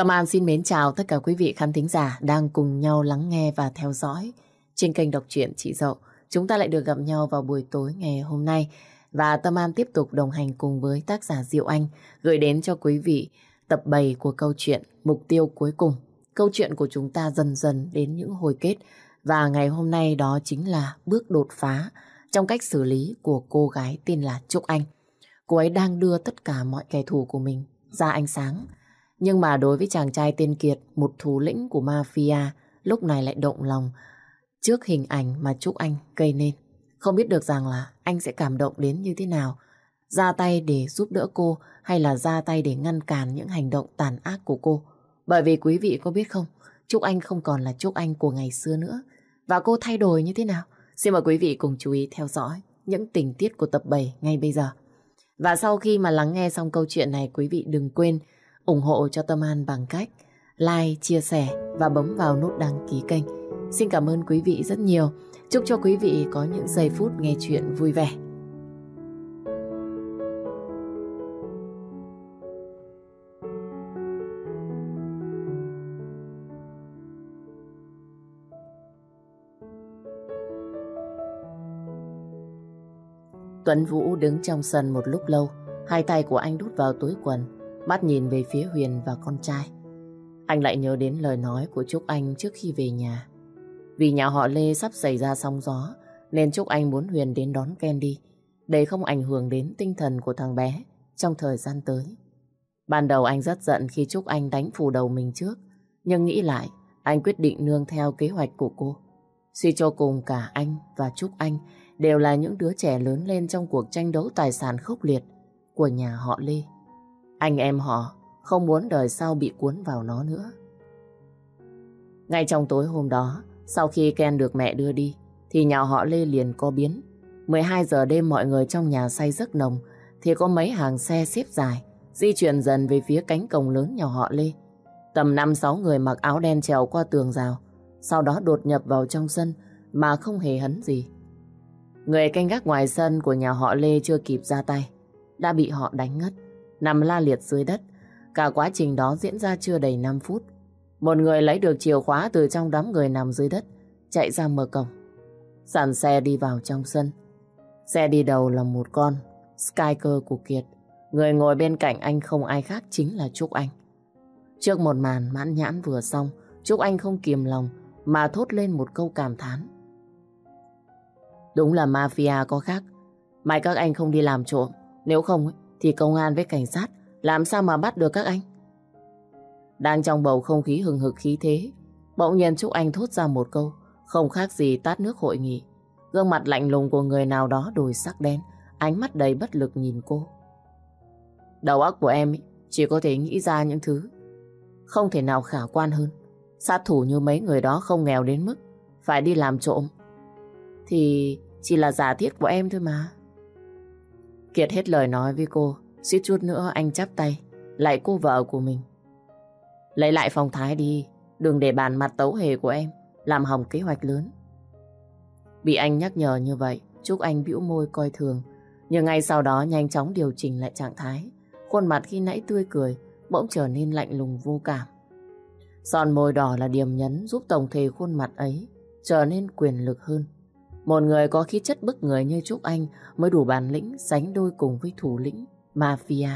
Tâm An xin mến chào tất cả quý vị khán thính giả đang cùng nhau lắng nghe và theo dõi trên kênh đọc truyện Chị Dậu. Chúng ta lại được gặp nhau vào buổi tối ngày hôm nay và Tâm An tiếp tục đồng hành cùng với tác giả Diệu Anh gửi đến cho quý vị tập 7 của câu chuyện Mục tiêu cuối cùng. Câu chuyện của chúng ta dần dần đến những hồi kết và ngày hôm nay đó chính là bước đột phá trong cách xử lý của cô gái tên là Trúc Anh. Cô ấy đang đưa tất cả mọi kẻ thù của mình ra ánh sáng. Nhưng mà đối với chàng trai tên Kiệt, một thủ lĩnh của mafia, lúc này lại động lòng trước hình ảnh mà Trúc Anh gây nên. Không biết được rằng là anh sẽ cảm động đến như thế nào. Ra tay để giúp đỡ cô hay là ra tay để ngăn cản những hành động tàn ác của cô. Bởi vì quý vị có biết không, Trúc Anh không còn là Trúc Anh của ngày xưa nữa. Và cô thay đổi như thế nào? Xin mời quý vị cùng chú ý theo dõi những tình tiết của tập 7 ngay bây giờ. Và sau khi mà lắng nghe xong câu chuyện này, quý vị đừng quên ủng hộ cho Tâm An bằng cách like, chia sẻ và bấm vào nút đăng ký kênh. Xin cảm ơn quý vị rất nhiều. Chúc cho quý vị có những giây phút nghe chuyện vui vẻ. Tuấn Vũ đứng trong sân một lúc lâu, hai tay của anh đút vào túi quần, mắt nhìn về phía Huyền và con trai. Anh lại nhớ đến lời nói của Trúc Anh trước khi về nhà. Vì nhà họ Lê sắp xảy ra sóng gió, nên Trúc Anh muốn Huyền đến đón Candy, để không ảnh hưởng đến tinh thần của thằng bé trong thời gian tới. Ban đầu anh rất giận khi Trúc Anh đánh phủ đầu mình trước, nhưng nghĩ lại, anh quyết định nương theo kế hoạch của cô. Suy cho cùng cả anh và Trúc Anh đều là những đứa trẻ lớn lên trong cuộc tranh đấu tài sản khốc liệt của nhà họ Lê. Anh em họ không muốn đời sau bị cuốn vào nó nữa. Ngay trong tối hôm đó, sau khi Ken được mẹ đưa đi, thì nhà họ Lê liền có biến. 12 giờ đêm mọi người trong nhà say giấc nồng, thì có mấy hàng xe xếp dài, di chuyển dần về phía cánh cổng lớn nhà họ Lê. Tầm 5-6 người mặc áo đen trèo qua tường rào, sau đó đột nhập vào trong sân mà không hề hấn gì. Người canh gác ngoài sân của nhà họ Lê chưa kịp ra tay, đã bị họ đánh ngất, nằm la liệt dưới đất. Cả quá trình đó diễn ra chưa đầy 5 phút. Một người lấy được chìa khóa từ trong đám người nằm dưới đất, chạy ra mở cổng. Sàn xe đi vào trong sân. Xe đi đầu là một con, Skyker của Kiệt. Người ngồi bên cạnh anh không ai khác chính là Trúc Anh. Trước một màn mãn nhãn vừa xong, Trúc Anh không kiềm lòng mà thốt lên một câu cảm thán. Đúng là mafia có khác. May các anh không đi làm trộm. Nếu không thì công an với cảnh sát làm sao mà bắt được các anh? Đang trong bầu không khí hừng hực khí thế, bỗng nhiên Trúc Anh thốt ra một câu, không khác gì tát nước hội nghị. Gương mặt lạnh lùng của người nào đó đổi sắc đen, ánh mắt đầy bất lực nhìn cô. Đầu óc của em chỉ có thể nghĩ ra những thứ không thể nào khả quan hơn. Sát thủ như mấy người đó không nghèo đến mức phải đi làm trộm. Thì chỉ là giả thiết của em thôi mà. Kiệt hết lời nói với cô, suýt chút nữa anh chắp tay, lại cô vợ của mình. Lấy lại phong thái đi, đừng để bàn mặt tấu hề của em, làm hỏng kế hoạch lớn. Bị anh nhắc nhở như vậy, Trúc Anh bĩu môi coi thường, nhưng ngay sau đó nhanh chóng điều chỉnh lại trạng thái. Khuôn mặt khi nãy tươi cười, bỗng trở nên lạnh lùng vô cảm. Son môi đỏ là điểm nhấn giúp tổng thể khuôn mặt ấy trở nên quyền lực hơn. Một người có khí chất bức người như Trúc Anh mới đủ bản lĩnh sánh đôi cùng với thủ lĩnh Mafia.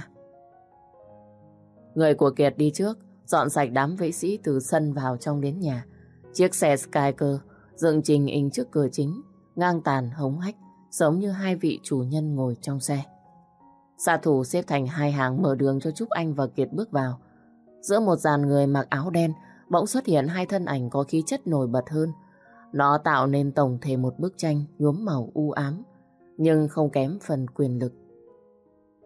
Người của Kiệt đi trước, dọn sạch đám vệ sĩ từ sân vào trong đến nhà. Chiếc xe Skyker dựng trình in trước cửa chính, ngang tàn hống hách, giống như hai vị chủ nhân ngồi trong xe. Xạ thủ xếp thành hai hàng mở đường cho Trúc Anh và Kiệt bước vào. Giữa một dàn người mặc áo đen, bỗng xuất hiện hai thân ảnh có khí chất nổi bật hơn, nó tạo nên tổng thể một bức tranh nhuốm màu u ám, nhưng không kém phần quyền lực.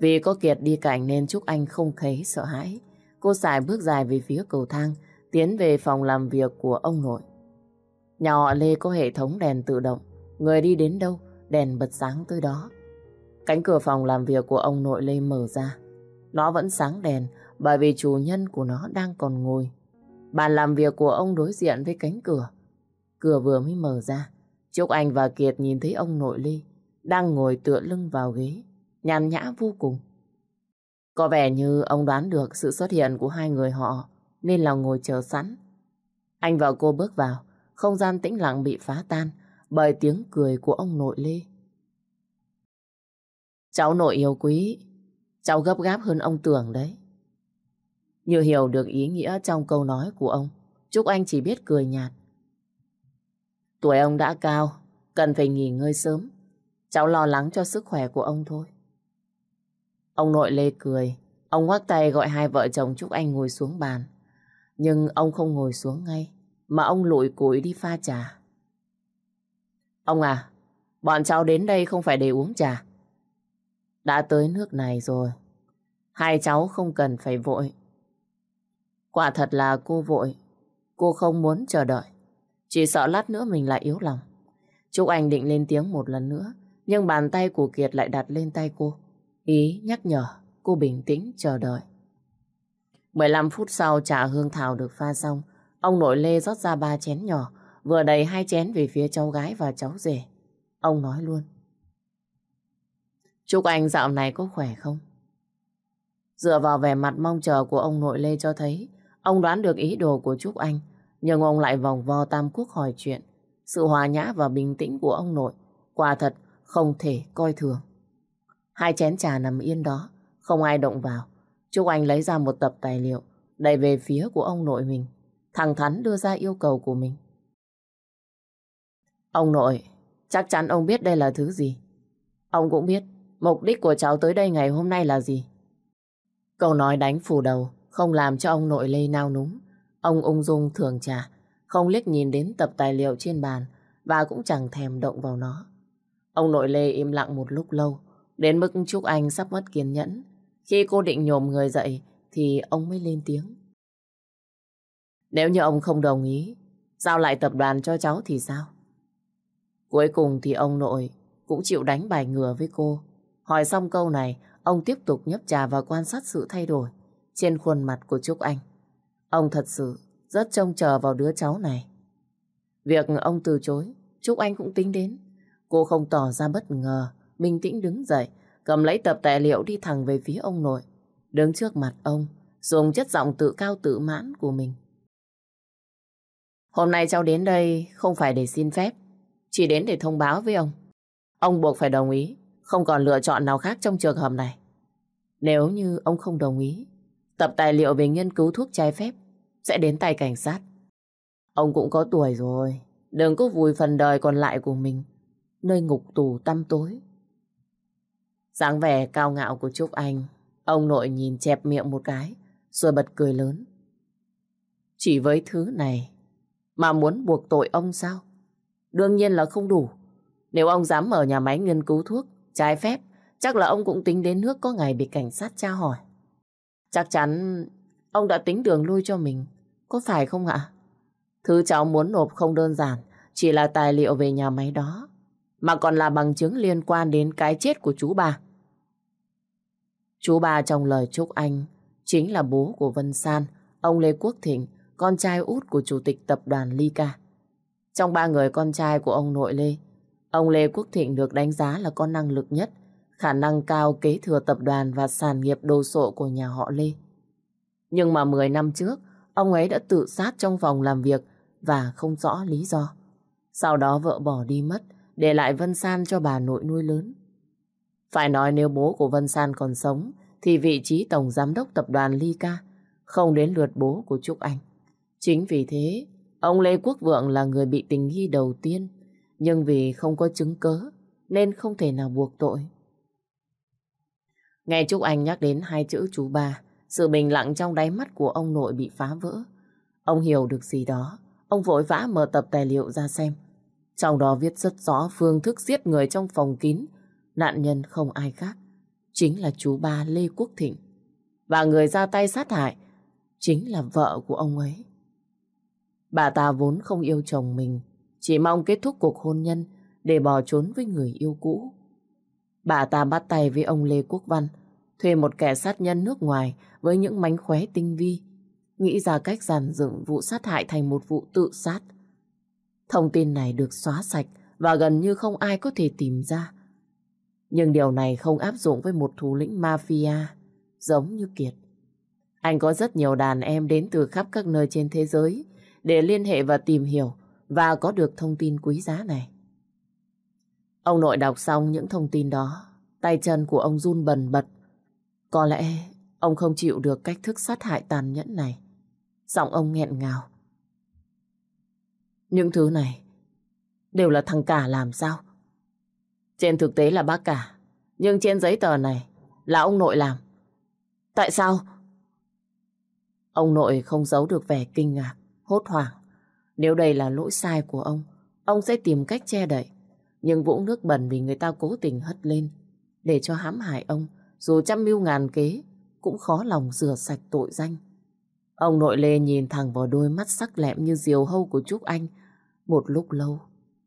Vì có Kiệt đi cạnh nên Trúc Anh không thấy sợ hãi. Cô xài bước dài về phía cầu thang, tiến về phòng làm việc của ông nội. Nhà họ Lê có hệ thống đèn tự động, người đi đến đâu, đèn bật sáng tới đó. Cánh cửa phòng làm việc của ông nội Lê mở ra. Nó vẫn sáng đèn bởi vì chủ nhân của nó đang còn ngồi. Bàn làm việc của ông đối diện với cánh cửa. Cửa vừa mới mở ra, Trúc Anh và Kiệt nhìn thấy ông nội Ly đang ngồi tựa lưng vào ghế, nhàn nhã vô cùng. Có vẻ như ông đoán được sự xuất hiện của hai người họ nên là ngồi chờ sẵn. Anh và cô bước vào, không gian tĩnh lặng bị phá tan bởi tiếng cười của ông nội Lê. Cháu nội yêu quý, cháu gấp gáp hơn ông tưởng đấy. Như hiểu được ý nghĩa trong câu nói của ông, Trúc Anh chỉ biết cười nhạt. Tuổi ông đã cao, cần phải nghỉ ngơi sớm. Cháu lo lắng cho sức khỏe của ông thôi. Ông nội Lê cười, ông ngoắc tay gọi hai vợ chồng Trúc Anh ngồi xuống bàn. Nhưng ông không ngồi xuống ngay, mà ông lụi củi đi pha trà. Ông à, bọn cháu đến đây không phải để uống trà. Đã tới nước này rồi, hai cháu không cần phải vội. Quả thật là cô vội, cô không muốn chờ đợi. Chỉ sợ lát nữa mình lại yếu lòng. Trúc Anh định lên tiếng một lần nữa, nhưng bàn tay của Kiệt lại đặt lên tay cô. Ý nhắc nhở, cô bình tĩnh chờ đợi. 15 phút sau trà hương thảo được pha xong, ông nội Lê rót ra ba chén nhỏ, vừa đầy hai chén về phía cháu gái và cháu rể. Ông nói luôn. Chúc anh dạo này có khỏe không? Dựa vào vẻ mặt mong chờ của ông nội Lê cho thấy, ông đoán được ý đồ của Trúc Anh, nhưng ông lại vòng vo tam quốc hỏi chuyện. Sự hòa nhã và bình tĩnh của ông nội, quả thật không thể coi thường. Hai chén trà nằm yên đó, không ai động vào. Trúc Anh lấy ra một tập tài liệu, đẩy về phía của ông nội mình. Thẳng thắn đưa ra yêu cầu của mình. Ông nội, chắc chắn ông biết đây là thứ gì. Ông cũng biết mục đích của cháu tới đây ngày hôm nay là gì. Câu nói đánh phủ đầu, không làm cho ông nội lây nao núng. Ông ung dung thường trà, không liếc nhìn đến tập tài liệu trên bàn và cũng chẳng thèm động vào nó. Ông nội Lê im lặng một lúc lâu, đến mức Trúc Anh sắp mất kiên nhẫn. Khi cô định nhổm người dậy thì ông mới lên tiếng. Nếu như ông không đồng ý, giao lại tập đoàn cho cháu thì sao? Cuối cùng thì ông nội cũng chịu đánh bài ngừa với cô. Hỏi xong câu này, ông tiếp tục nhấp trà và quan sát sự thay đổi trên khuôn mặt của Trúc Anh. Ông thật sự rất trông chờ vào đứa cháu này. Việc ông từ chối, Trúc Anh cũng tính đến. Cô không tỏ ra bất ngờ, bình tĩnh đứng dậy, cầm lấy tập tài liệu đi thẳng về phía ông nội. Đứng trước mặt ông, dùng chất giọng tự cao tự mãn của mình. Hôm nay cháu đến đây không phải để xin phép, chỉ đến để thông báo với ông. Ông buộc phải đồng ý, không còn lựa chọn nào khác trong trường hợp này. Nếu như ông không đồng ý, tập tài liệu về nghiên cứu thuốc trái phép sẽ đến tay cảnh sát. Ông cũng có tuổi rồi, đừng có vùi phần đời còn lại của mình nơi ngục tù tăm tối. dáng vẻ cao ngạo của Trúc Anh, ông nội nhìn chẹp miệng một cái, rồi bật cười lớn. Chỉ với thứ này mà muốn buộc tội ông sao? Đương nhiên là không đủ. Nếu ông dám mở nhà máy nghiên cứu thuốc trái phép, chắc là ông cũng tính đến nước có ngày bị cảnh sát tra hỏi. Chắc chắn ông đã tính đường lui cho mình, có phải không ạ? Thứ cháu muốn nộp không đơn giản, chỉ là tài liệu về nhà máy đó, mà còn là bằng chứng liên quan đến cái chết của chú bà. Chú bà trong lời chúc anh chính là bố của Vân San, ông Lê Quốc Thịnh, con trai út của chủ tịch tập đoàn Ly Trong ba người con trai của ông nội Lê, ông Lê Quốc Thịnh được đánh giá là con năng lực nhất, khả năng cao kế thừa tập đoàn và sản nghiệp đồ sộ của nhà họ Lê. Nhưng mà 10 năm trước, ông ấy đã tự sát trong phòng làm việc và không rõ lý do. Sau đó vợ bỏ đi mất, để lại Vân San cho bà nội nuôi lớn. Phải nói nếu bố của Vân San còn sống, thì vị trí tổng giám đốc tập đoàn Ly Ca không đến lượt bố của Trúc Anh. Chính vì thế, ông Lê Quốc Vượng là người bị tình nghi đầu tiên, nhưng vì không có chứng cớ nên không thể nào buộc tội. Nghe Trúc Anh nhắc đến hai chữ chú ba, sự bình lặng trong đáy mắt của ông nội bị phá vỡ. Ông hiểu được gì đó, ông vội vã mở tập tài liệu ra xem. Trong đó viết rất rõ phương thức giết người trong phòng kín. Nạn nhân không ai khác, chính là chú ba Lê Quốc Thịnh. Và người ra tay sát hại chính là vợ của ông ấy. Bà ta vốn không yêu chồng mình, chỉ mong kết thúc cuộc hôn nhân để bỏ trốn với người yêu cũ. Bà ta bắt tay với ông Lê Quốc Văn, thuê một kẻ sát nhân nước ngoài với những mánh khóe tinh vi, nghĩ ra cách giàn dựng vụ sát hại thành một vụ tự sát. Thông tin này được xóa sạch và gần như không ai có thể tìm ra. Nhưng điều này không áp dụng với một thủ lĩnh mafia giống như Kiệt. Anh có rất nhiều đàn em đến từ khắp các nơi trên thế giới để liên hệ và tìm hiểu và có được thông tin quý giá này. Ông nội đọc xong những thông tin đó, tay chân của ông run bần bật. Có lẽ ông không chịu được cách thức sát hại tàn nhẫn này. Giọng ông nghẹn ngào. Những thứ này đều là thằng cả làm sao? Trên thực tế là bác cả, nhưng trên giấy tờ này là ông nội làm. Tại sao? Ông nội không giấu được vẻ kinh ngạc, hốt hoảng. Nếu đây là lỗi sai của ông, ông sẽ tìm cách che đậy. Nhưng vũng nước bẩn vì người ta cố tình hất lên để cho hãm hại ông, dù trăm mưu ngàn kế, cũng khó lòng rửa sạch tội danh. Ông nội Lê nhìn thẳng vào đôi mắt sắc lẹm như diều hâu của Trúc Anh. Một lúc lâu,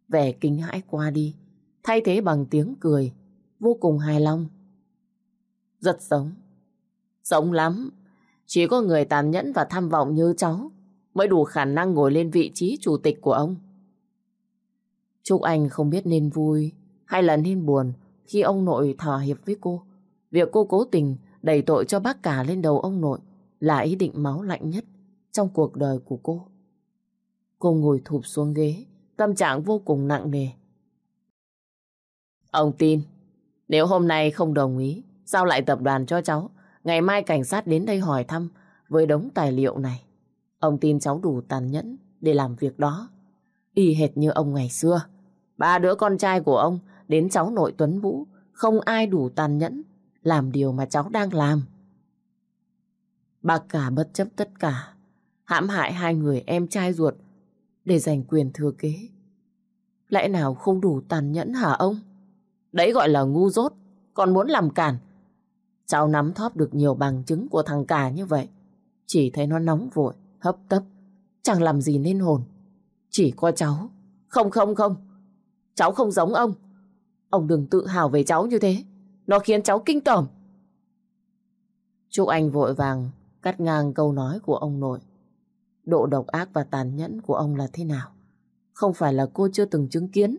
vẻ kinh hãi qua đi, thay thế bằng tiếng cười, vô cùng hài lòng. Rất giống. Giống lắm. Chỉ có người tàn nhẫn và tham vọng như cháu mới đủ khả năng ngồi lên vị trí chủ tịch của ông. Trúc Anh không biết nên vui hay là nên buồn khi ông nội thỏa hiệp với cô. Việc cô cố tình đẩy tội cho bác cả lên đầu ông nội là ý định máu lạnh nhất trong cuộc đời của cô. Cô ngồi thụp xuống ghế, tâm trạng vô cùng nặng nề. Ông tin, nếu hôm nay không đồng ý, sao lại tập đoàn cho cháu, ngày mai cảnh sát đến đây hỏi thăm với đống tài liệu này. Ông tin cháu đủ tàn nhẫn để làm việc đó. Y hệt như ông ngày xưa. Ba đứa con trai của ông đến cháu nội Tuấn Vũ, không ai đủ tàn nhẫn làm điều mà cháu đang làm. Bác cả bất chấp tất cả, hãm hại hai người em trai ruột để giành quyền thừa kế. Lẽ nào không đủ tàn nhẫn hả ông? Đấy gọi là ngu dốt, còn muốn làm cản. Cháu nắm thóp được nhiều bằng chứng của thằng cả như vậy. Chỉ thấy nó nóng vội, hấp tấp, chẳng làm gì nên hồn. Chỉ có cháu. Không không không, cháu không giống ông. Ông đừng tự hào về cháu như thế. Nó khiến cháu kinh tởm. Trúc Anh vội vàng cắt ngang câu nói của ông nội. Độ độc ác và tàn nhẫn của ông là thế nào? Không phải là cô chưa từng chứng kiến.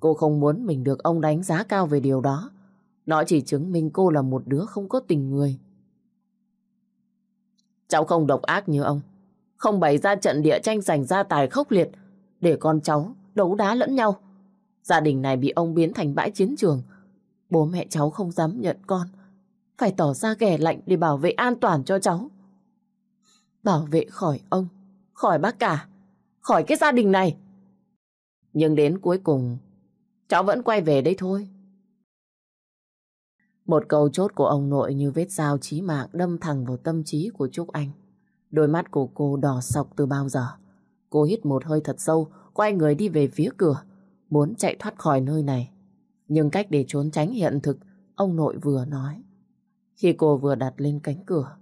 Cô không muốn mình được ông đánh giá cao về điều đó. Nó chỉ chứng minh cô là một đứa không có tình người. Cháu không độc ác như ông. Không bày ra trận địa tranh giành gia tài khốc liệt để con cháu đấu đá lẫn nhau. Gia đình này bị ông biến thành bãi chiến trường. Bố mẹ cháu không dám nhận con. Phải tỏ ra ghẻ lạnh để bảo vệ an toàn cho cháu. Bảo vệ khỏi ông, khỏi bác cả, khỏi cái gia đình này. Nhưng đến cuối cùng, cháu vẫn quay về đây thôi. Một câu chốt của ông nội như vết dao chí mạng đâm thẳng vào tâm trí của Trúc Anh. Đôi mắt của cô đỏ sọc từ bao giờ. Cô hít một hơi thật sâu, quay người đi về phía cửa, muốn chạy thoát khỏi nơi này. Nhưng cách để trốn tránh hiện thực, ông nội vừa nói. Khi cô vừa đặt lên cánh cửa,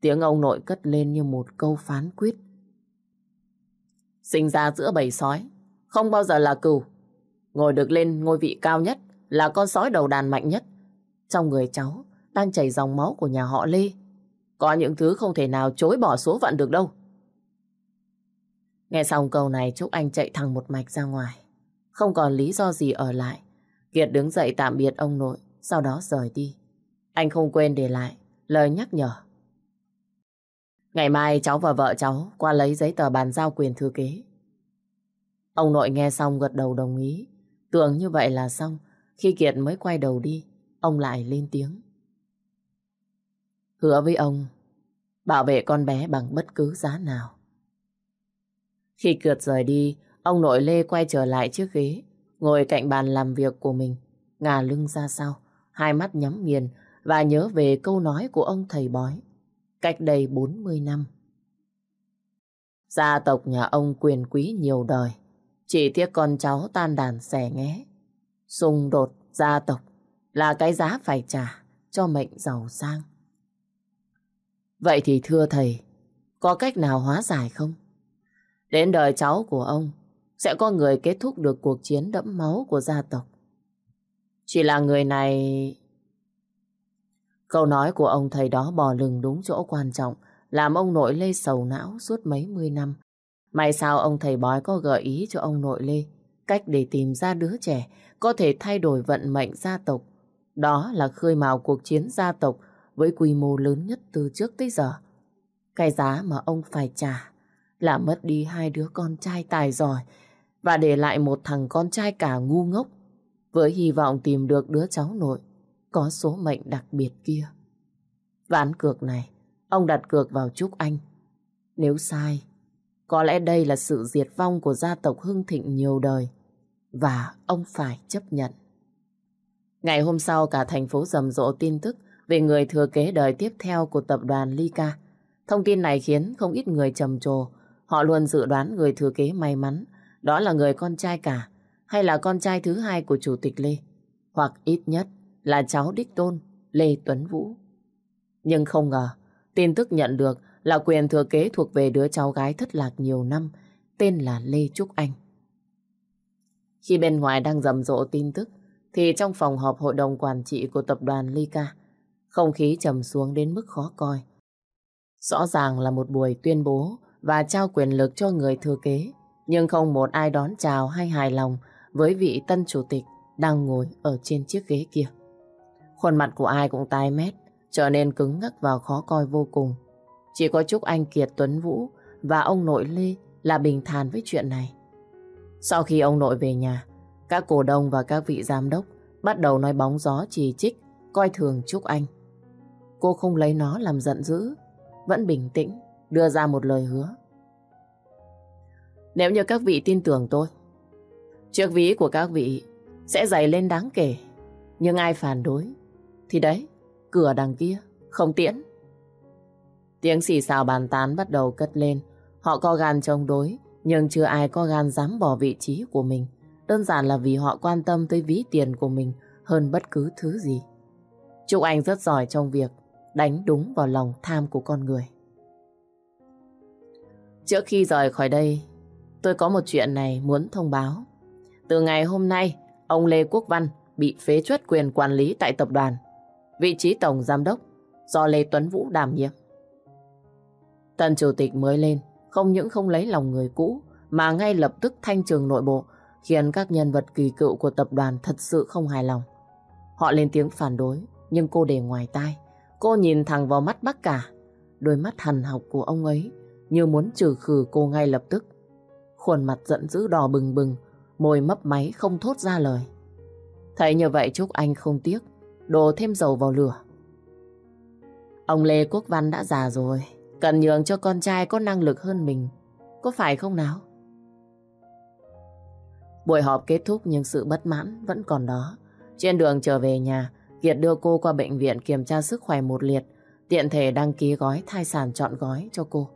tiếng ông nội cất lên như một câu phán quyết. Sinh ra giữa bầy sói, không bao giờ là cừu. Ngồi được lên ngôi vị cao nhất là con sói đầu đàn mạnh nhất. Trong người cháu đang chảy dòng máu của nhà họ Lê. Có những thứ không thể nào chối bỏ số phận được đâu. Nghe xong câu này Trúc Anh chạy thẳng một mạch ra ngoài. Không còn lý do gì ở lại. Kiệt đứng dậy tạm biệt ông nội, sau đó rời đi. Anh không quên để lại lời nhắc nhở. Ngày mai cháu và vợ cháu qua lấy giấy tờ bàn giao quyền thừa kế. Ông nội nghe xong gật đầu đồng ý. Tưởng như vậy là xong. Khi Kiệt mới quay đầu đi, ông lại lên tiếng. Hứa với ông, bảo vệ con bé bằng bất cứ giá nào. Khi cượt rời đi, ông nội Lê quay trở lại chiếc ghế, ngồi cạnh bàn làm việc của mình, ngả lưng ra sau, hai mắt nhắm nghiền và nhớ về câu nói của ông thầy bói, cách đây 40 năm. Gia tộc nhà ông quyền quý nhiều đời, chỉ tiếc con cháu tan đàn xẻ nghé. Xung đột gia tộc là cái giá phải trả cho mệnh giàu sang. Vậy thì thưa thầy, có cách nào hóa giải không? Đến đời cháu của ông, sẽ có người kết thúc được cuộc chiến đẫm máu của gia tộc. Chỉ là người này... Câu nói của ông thầy đó bò lừng đúng chỗ quan trọng, làm ông nội Lê sầu não suốt mấy mươi năm. May sao ông thầy bói có gợi ý cho ông nội Lê cách để tìm ra đứa trẻ có thể thay đổi vận mệnh gia tộc. Đó là khơi mào cuộc chiến gia tộc với quy mô lớn nhất từ trước tới giờ Cái giá mà ông phải trả là mất đi hai đứa con trai tài giỏi và để lại một thằng con trai cả ngu ngốc với hy vọng tìm được đứa cháu nội có số mệnh đặc biệt kia. Ván cược này, ông đặt cược vào Trúc Anh. Nếu sai, có lẽ đây là sự diệt vong của gia tộc hưng thịnh nhiều đời và ông phải chấp nhận. Ngày hôm sau cả thành phố rầm rộ tin tức về người thừa kế đời tiếp theo của tập đoàn Lyca. Thông tin này khiến không ít người trầm trồ. Họ luôn dự đoán người thừa kế may mắn, đó là người con trai cả, hay là con trai thứ hai của Chủ tịch Lê, hoặc ít nhất là cháu đích tôn Lê Tuấn Vũ. Nhưng không ngờ, tin tức nhận được là quyền thừa kế thuộc về đứa cháu gái thất lạc nhiều năm, tên là Lê Trúc Anh. Khi bên ngoài đang rầm rộ tin tức, thì trong phòng họp hội đồng quản trị của tập đoàn Lyca không khí trầm xuống đến mức khó coi. Rõ ràng là một buổi tuyên bố và trao quyền lực cho người thừa kế, nhưng không một ai đón chào hay hài lòng với vị tân chủ tịch đang ngồi ở trên chiếc ghế kia. Khuôn mặt của ai cũng tai mét, trở nên cứng ngắc và khó coi vô cùng. Chỉ có Trúc Anh Kiệt Tuấn Vũ và ông nội Lê là bình thản với chuyện này. Sau khi ông nội về nhà, các cổ đông và các vị giám đốc bắt đầu nói bóng gió chỉ trích, coi thường Trúc Anh. Cô không lấy nó làm giận dữ, vẫn bình tĩnh, đưa ra một lời hứa. Nếu như các vị tin tưởng tôi, chiếc ví của các vị sẽ dày lên đáng kể. Nhưng ai phản đối, thì đấy, cửa đằng kia, không tiễn. Tiếng xì xào bàn tán bắt đầu cất lên. Họ có gan chống đối, nhưng chưa ai có gan dám bỏ vị trí của mình. Đơn giản là vì họ quan tâm tới ví tiền của mình hơn bất cứ thứ gì. Trúc Anh rất giỏi trong việc đánh đúng vào lòng tham của con người. Trước khi rời khỏi đây, tôi có một chuyện này muốn thông báo. Từ ngày hôm nay, ông Lê Quốc Văn bị phế truất quyền quản lý tại tập đoàn. Vị trí tổng giám đốc do Lê Tuấn Vũ đảm nhiệm. Tân chủ tịch mới lên, không những không lấy lòng người cũ, mà ngay lập tức thanh trường nội bộ, khiến các nhân vật kỳ cựu của tập đoàn thật sự không hài lòng. Họ lên tiếng phản đối, nhưng cô để ngoài tai. Cô nhìn thẳng vào mắt bác cả. Đôi mắt hằn học của ông ấy như muốn trừ khử cô ngay lập tức. Khuôn mặt giận dữ đỏ bừng bừng, môi mấp máy không thốt ra lời. Thấy như vậy Trúc Anh không tiếc, đổ thêm dầu vào lửa. Ông Lê Quốc Văn đã già rồi, cần nhường cho con trai có năng lực hơn mình. Có phải không nào? Buổi họp kết thúc nhưng sự bất mãn vẫn còn đó. Trên đường trở về nhà, Kiệt đưa cô qua bệnh viện kiểm tra sức khỏe một liệt, tiện thể đăng ký gói thai sản chọn gói cho cô.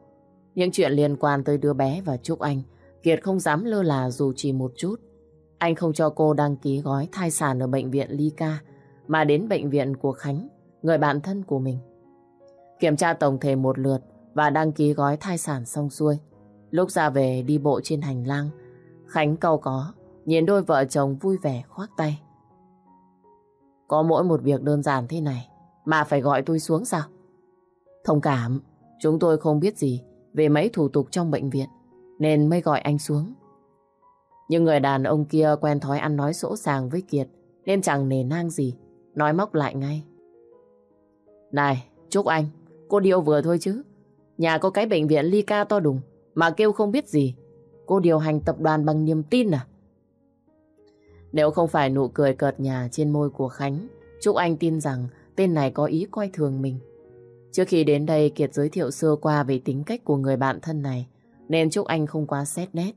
Những chuyện liên quan tới đứa bé và Trúc Anh, Kiệt không dám lơ là dù chỉ một chút. Anh không cho cô đăng ký gói thai sản ở bệnh viện Ly Ca, mà đến bệnh viện của Khánh, người bạn thân của mình. Kiểm tra tổng thể một lượt và đăng ký gói thai sản xong xuôi. Lúc ra về đi bộ trên hành lang, Khánh cầu có, nhìn đôi vợ chồng vui vẻ khoác tay. Có mỗi một việc đơn giản thế này mà phải gọi tôi xuống sao? Thông cảm, chúng tôi không biết gì về mấy thủ tục trong bệnh viện nên mới gọi anh xuống. Nhưng người đàn ông kia quen thói ăn nói sỗ sàng với Kiệt nên chẳng nề nang gì, nói móc lại ngay. Này, Trúc Anh, cô điều vừa thôi chứ. Nhà có cái bệnh viện ly ca to đùng mà kêu không biết gì. Cô điều hành tập đoàn bằng niềm tin à? Nếu không phải nụ cười cợt nhà trên môi của Khánh, Trúc Anh tin rằng tên này có ý coi thường mình. Trước khi đến đây Kiệt giới thiệu sơ qua về tính cách của người bạn thân này, nên Trúc Anh không quá xét nét.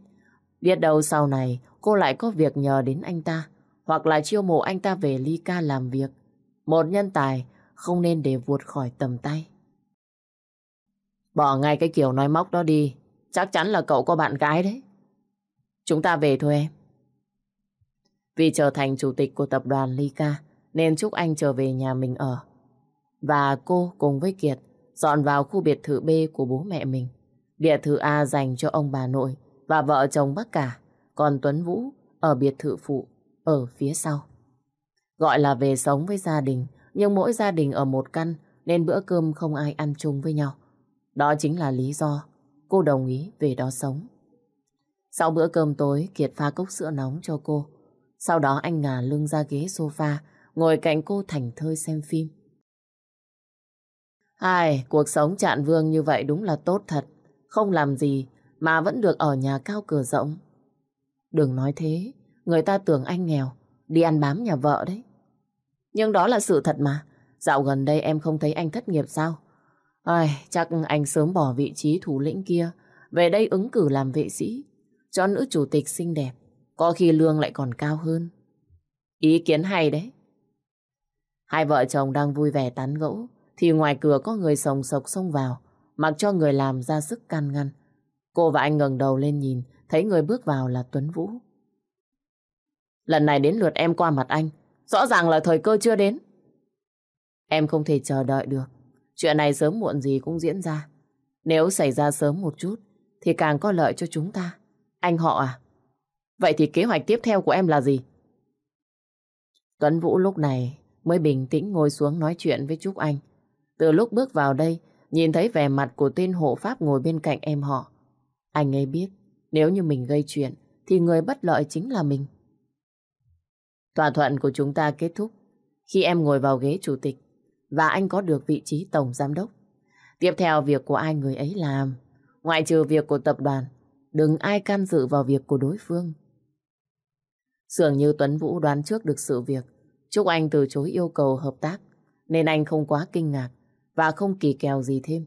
Biết đâu sau này cô lại có việc nhờ đến anh ta, hoặc là chiêu mộ anh ta về ly ca làm việc. Một nhân tài không nên để vuột khỏi tầm tay. Bỏ ngay cái kiểu nói móc đó đi, chắc chắn là cậu có bạn gái đấy. Chúng ta về thôi em. Vì trở thành chủ tịch của tập đoàn Lika nên Trúc Anh trở về nhà mình ở. Và cô cùng với Kiệt dọn vào khu biệt thự B của bố mẹ mình. Biệt thự A dành cho ông bà nội và vợ chồng bác cả, còn Tuấn Vũ ở biệt thự phụ ở phía sau. Gọi là về sống với gia đình, nhưng mỗi gia đình ở một căn nên bữa cơm không ai ăn chung với nhau. Đó chính là lý do cô đồng ý về đó sống. Sau bữa cơm tối, Kiệt pha cốc sữa nóng cho cô. Sau đó anh ngả lưng ra ghế sofa, ngồi cạnh cô thành thơi xem phim. Ai, cuộc sống chạn vương như vậy đúng là tốt thật. Không làm gì mà vẫn được ở nhà cao cửa rộng. Đừng nói thế, người ta tưởng anh nghèo, đi ăn bám nhà vợ đấy. Nhưng đó là sự thật mà. Dạo gần đây em không thấy anh thất nghiệp sao? Ai, chắc anh sớm bỏ vị trí thủ lĩnh kia, về đây ứng cử làm vệ sĩ, cho nữ chủ tịch xinh đẹp, có khi lương lại còn cao hơn. Ý kiến hay đấy. Hai vợ chồng đang vui vẻ tán gẫu, thì ngoài cửa có người sồng sộc xông vào, mặc cho người làm ra sức can ngăn. Cô và anh ngẩng đầu lên nhìn, thấy người bước vào là Tuấn Vũ. Lần này đến lượt em qua mặt anh, rõ ràng là thời cơ chưa đến. Em không thể chờ đợi được, chuyện này sớm muộn gì cũng diễn ra. Nếu xảy ra sớm một chút, thì càng có lợi cho chúng ta. Anh họ à? Vậy thì kế hoạch tiếp theo của em là gì? Tuấn Vũ lúc này mới bình tĩnh ngồi xuống nói chuyện với Trúc Anh. Từ lúc bước vào đây, nhìn thấy vẻ mặt của tên hộ pháp ngồi bên cạnh em họ. Anh ấy biết, nếu như mình gây chuyện, thì người bất lợi chính là mình. Thỏa thuận của chúng ta kết thúc khi em ngồi vào ghế chủ tịch và anh có được vị trí tổng giám đốc. Tiếp theo việc của ai người ấy làm, ngoại trừ việc của tập đoàn, đừng ai can dự vào việc của đối phương. Dường như Tuấn Vũ đoán trước được sự việc, Trúc Anh từ chối yêu cầu hợp tác, nên anh không quá kinh ngạc và không kỳ kèo gì thêm.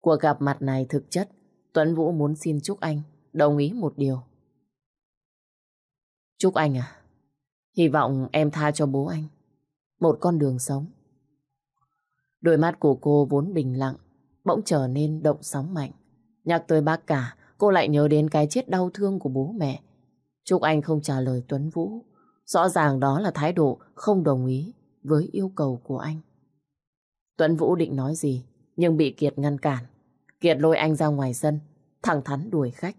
Cuộc gặp mặt này thực chất, Tuấn Vũ muốn xin Trúc Anh đồng ý một điều. Trúc Anh à, hy vọng em tha cho bố anh một con đường sống. Đôi mắt của cô vốn bình lặng, bỗng trở nên động sóng mạnh. Nhắc tới bác cả, cô lại nhớ đến cái chết đau thương của bố mẹ. Trúc Anh không trả lời Tuấn Vũ. Rõ ràng đó là thái độ không đồng ý với yêu cầu của anh. Tuấn Vũ định nói gì, nhưng bị Kiệt ngăn cản. Kiệt lôi anh ra ngoài sân, thẳng thắn đuổi khách.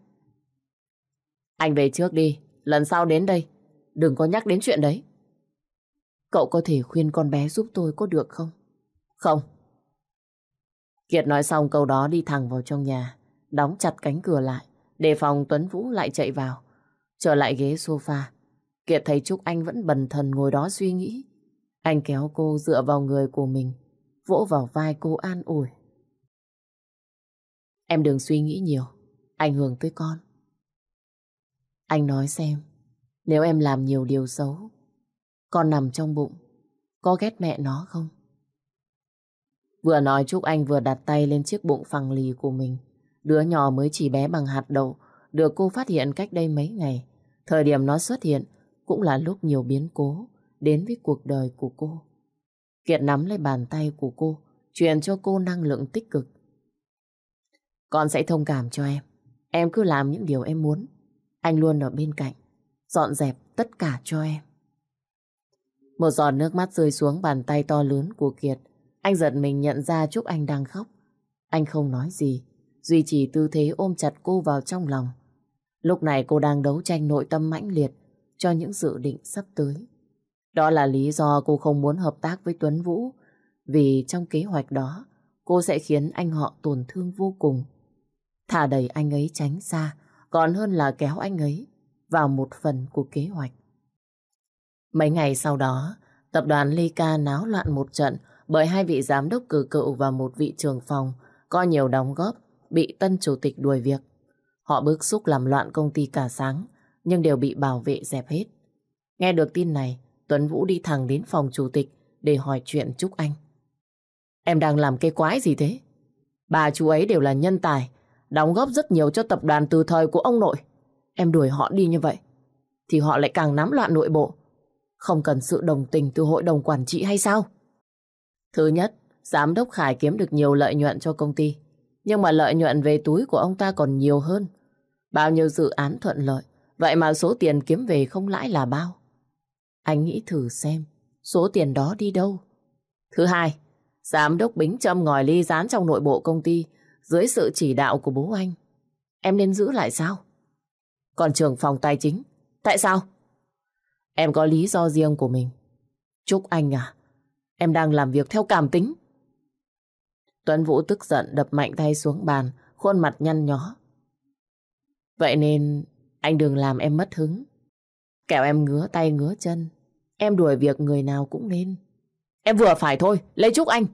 Anh về trước đi, lần sau đến đây, đừng có nhắc đến chuyện đấy. Cậu có thể khuyên con bé giúp tôi có được không? Không. Kiệt nói xong câu đó đi thẳng vào trong nhà, đóng chặt cánh cửa lại, để phòng Tuấn Vũ lại chạy vào. Trở lại ghế sofa, Kiệt thấy Trúc Anh vẫn bần thần ngồi đó suy nghĩ. Anh kéo cô dựa vào người của mình, vỗ vào vai cô an ủi. Em đừng suy nghĩ nhiều, ảnh hưởng tới con. Anh nói xem, nếu em làm nhiều điều xấu, con nằm trong bụng, có ghét mẹ nó không? Vừa nói Trúc Anh vừa đặt tay lên chiếc bụng phẳng lì của mình. Đứa nhỏ mới chỉ bé bằng hạt đậu, được cô phát hiện cách đây mấy ngày. Thời điểm nó xuất hiện cũng là lúc nhiều biến cố đến với cuộc đời của cô. Kiệt nắm lấy bàn tay của cô, truyền cho cô năng lượng tích cực. Con sẽ thông cảm cho em. Em cứ làm những điều em muốn. Anh luôn ở bên cạnh, dọn dẹp tất cả cho em. Một giọt nước mắt rơi xuống bàn tay to lớn của Kiệt. Anh giật mình nhận ra Trúc Anh đang khóc. Anh không nói gì, duy trì tư thế ôm chặt cô vào trong lòng. Lúc này cô đang đấu tranh nội tâm mãnh liệt cho những dự định sắp tới. Đó là lý do cô không muốn hợp tác với Tuấn Vũ, vì trong kế hoạch đó, cô sẽ khiến anh họ tổn thương vô cùng. Thả đẩy anh ấy tránh xa, còn hơn là kéo anh ấy vào một phần của kế hoạch. Mấy ngày sau đó, tập đoàn Leica náo loạn một trận bởi hai vị giám đốc cử cựu và một vị trưởng phòng có nhiều đóng góp bị tân chủ tịch đuổi việc. Họ bức xúc làm loạn công ty cả sáng, nhưng đều bị bảo vệ dẹp hết. Nghe được tin này, Tuấn Vũ đi thẳng đến phòng chủ tịch để hỏi chuyện Trúc Anh. Em đang làm cái quái gì thế? Bà chú ấy đều là nhân tài, đóng góp rất nhiều cho tập đoàn từ thời của ông nội. Em đuổi họ đi như vậy, thì họ lại càng nắm loạn nội bộ. Không cần sự đồng tình từ hội đồng quản trị hay sao? Thứ nhất, giám đốc Khải kiếm được nhiều lợi nhuận cho công ty. Nhưng mà lợi nhuận về túi của ông ta còn nhiều hơn. Bao nhiêu dự án thuận lợi, vậy mà số tiền kiếm về không lãi là bao? Anh nghĩ thử xem, số tiền đó đi đâu? Thứ hai, giám đốc Bính trâm ngòi ly rán trong nội bộ công ty dưới sự chỉ đạo của bố anh. Em nên giữ lại sao? Còn trưởng phòng tài chính, tại sao? Em có lý do riêng của mình. Chúc anh à, em đang làm việc theo cảm tính. Tuấn Vũ tức giận đập mạnh tay xuống bàn, khuôn mặt nhăn nhó. Vậy nên anh đừng làm em mất hứng. Kẻo em ngứa tay ngứa chân. Em đuổi việc người nào cũng nên. Em vừa phải thôi, lấy chúc anh.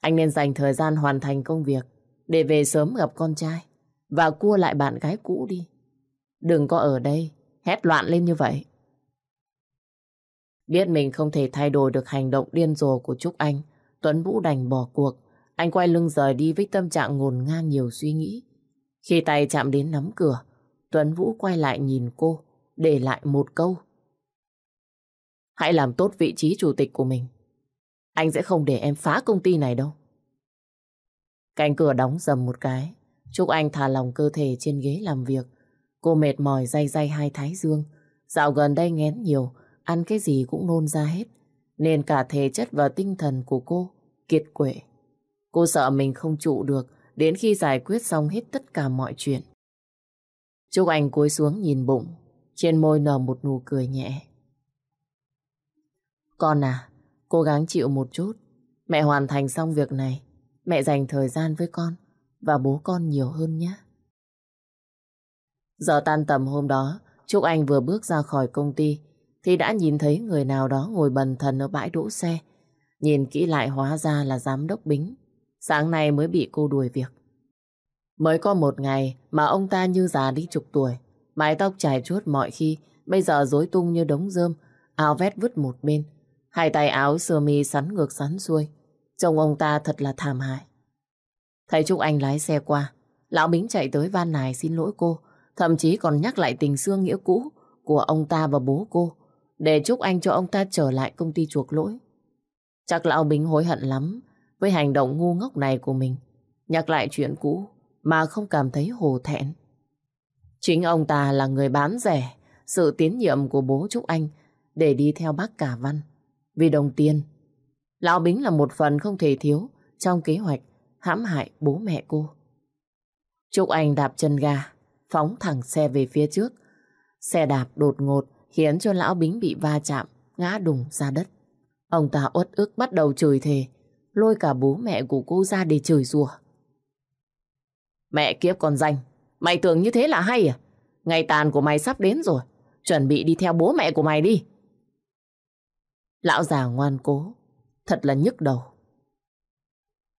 Anh nên dành thời gian hoàn thành công việc để về sớm gặp con trai và cua lại bạn gái cũ đi. Đừng có ở đây hét loạn lên như vậy. Biết mình không thể thay đổi được hành động điên rồ của Trúc Anh, Tuấn Vũ đành bỏ cuộc. Anh quay lưng rời đi với tâm trạng ngổn ngang nhiều suy nghĩ. Khi tay chạm đến nắm cửa, Tuấn Vũ quay lại nhìn cô, để lại một câu. Hãy làm tốt vị trí chủ tịch của mình. Anh sẽ không để em phá công ty này đâu. Cánh cửa đóng dầm một cái. Trúc Anh thả lòng cơ thể trên ghế làm việc. Cô mệt mỏi day day hai thái dương. Dạo gần đây ngén nhiều, ăn cái gì cũng nôn ra hết. Nên cả thể chất và tinh thần của cô kiệt quệ. Cô sợ mình không trụ được đến khi giải quyết xong hết tất cả mọi chuyện. Trúc Anh cúi xuống nhìn bụng, trên môi nở một nụ cười nhẹ. Con à, cố gắng chịu một chút. Mẹ hoàn thành xong việc này, mẹ dành thời gian với con và bố con nhiều hơn nhé. Giờ tan tầm hôm đó, Trúc Anh vừa bước ra khỏi công ty thì đã nhìn thấy người nào đó ngồi bần thần ở bãi đỗ xe. Nhìn kỹ lại hóa ra là giám đốc Bính. Sáng nay mới bị cô đuổi việc. Mới có một ngày mà ông ta như già đi chục tuổi. Mái tóc trải chuốt mọi khi, bây giờ rối tung như đống rơm, áo vét vứt một bên. Hai tay áo sơ mi sắn ngược sắn xuôi. Trông ông ta thật là thảm hại. Thấy Trúc Anh lái xe qua, Lão Bính chạy tới van nài xin lỗi cô, thậm chí còn nhắc lại tình xương nghĩa cũ của ông ta và bố cô, để Trúc Anh cho ông ta trở lại công ty chuộc lỗi. Chắc Lão Bính hối hận lắm với hành động ngu ngốc này của mình, nhắc lại chuyện cũ mà không cảm thấy hổ thẹn. Chính ông ta là người bán rẻ sự tiến nhiệm của bố Trúc Anh để đi theo bác Cả Văn. Vì đồng tiền, Lão Bính là một phần không thể thiếu trong kế hoạch hãm hại bố mẹ cô. Trúc Anh đạp chân ga, phóng thẳng xe về phía trước. Xe đạp đột ngột khiến cho Lão Bính bị va chạm, ngã đùng ra đất. Ông ta uất ức bắt đầu chửi thề, lôi cả bố mẹ của cô ra để chửi rủa. Mẹ kiếp con danh, mày tưởng như thế là hay à? Ngày tàn của mày sắp đến rồi, chuẩn bị đi theo bố mẹ của mày đi. Lão già ngoan cố, thật là nhức đầu.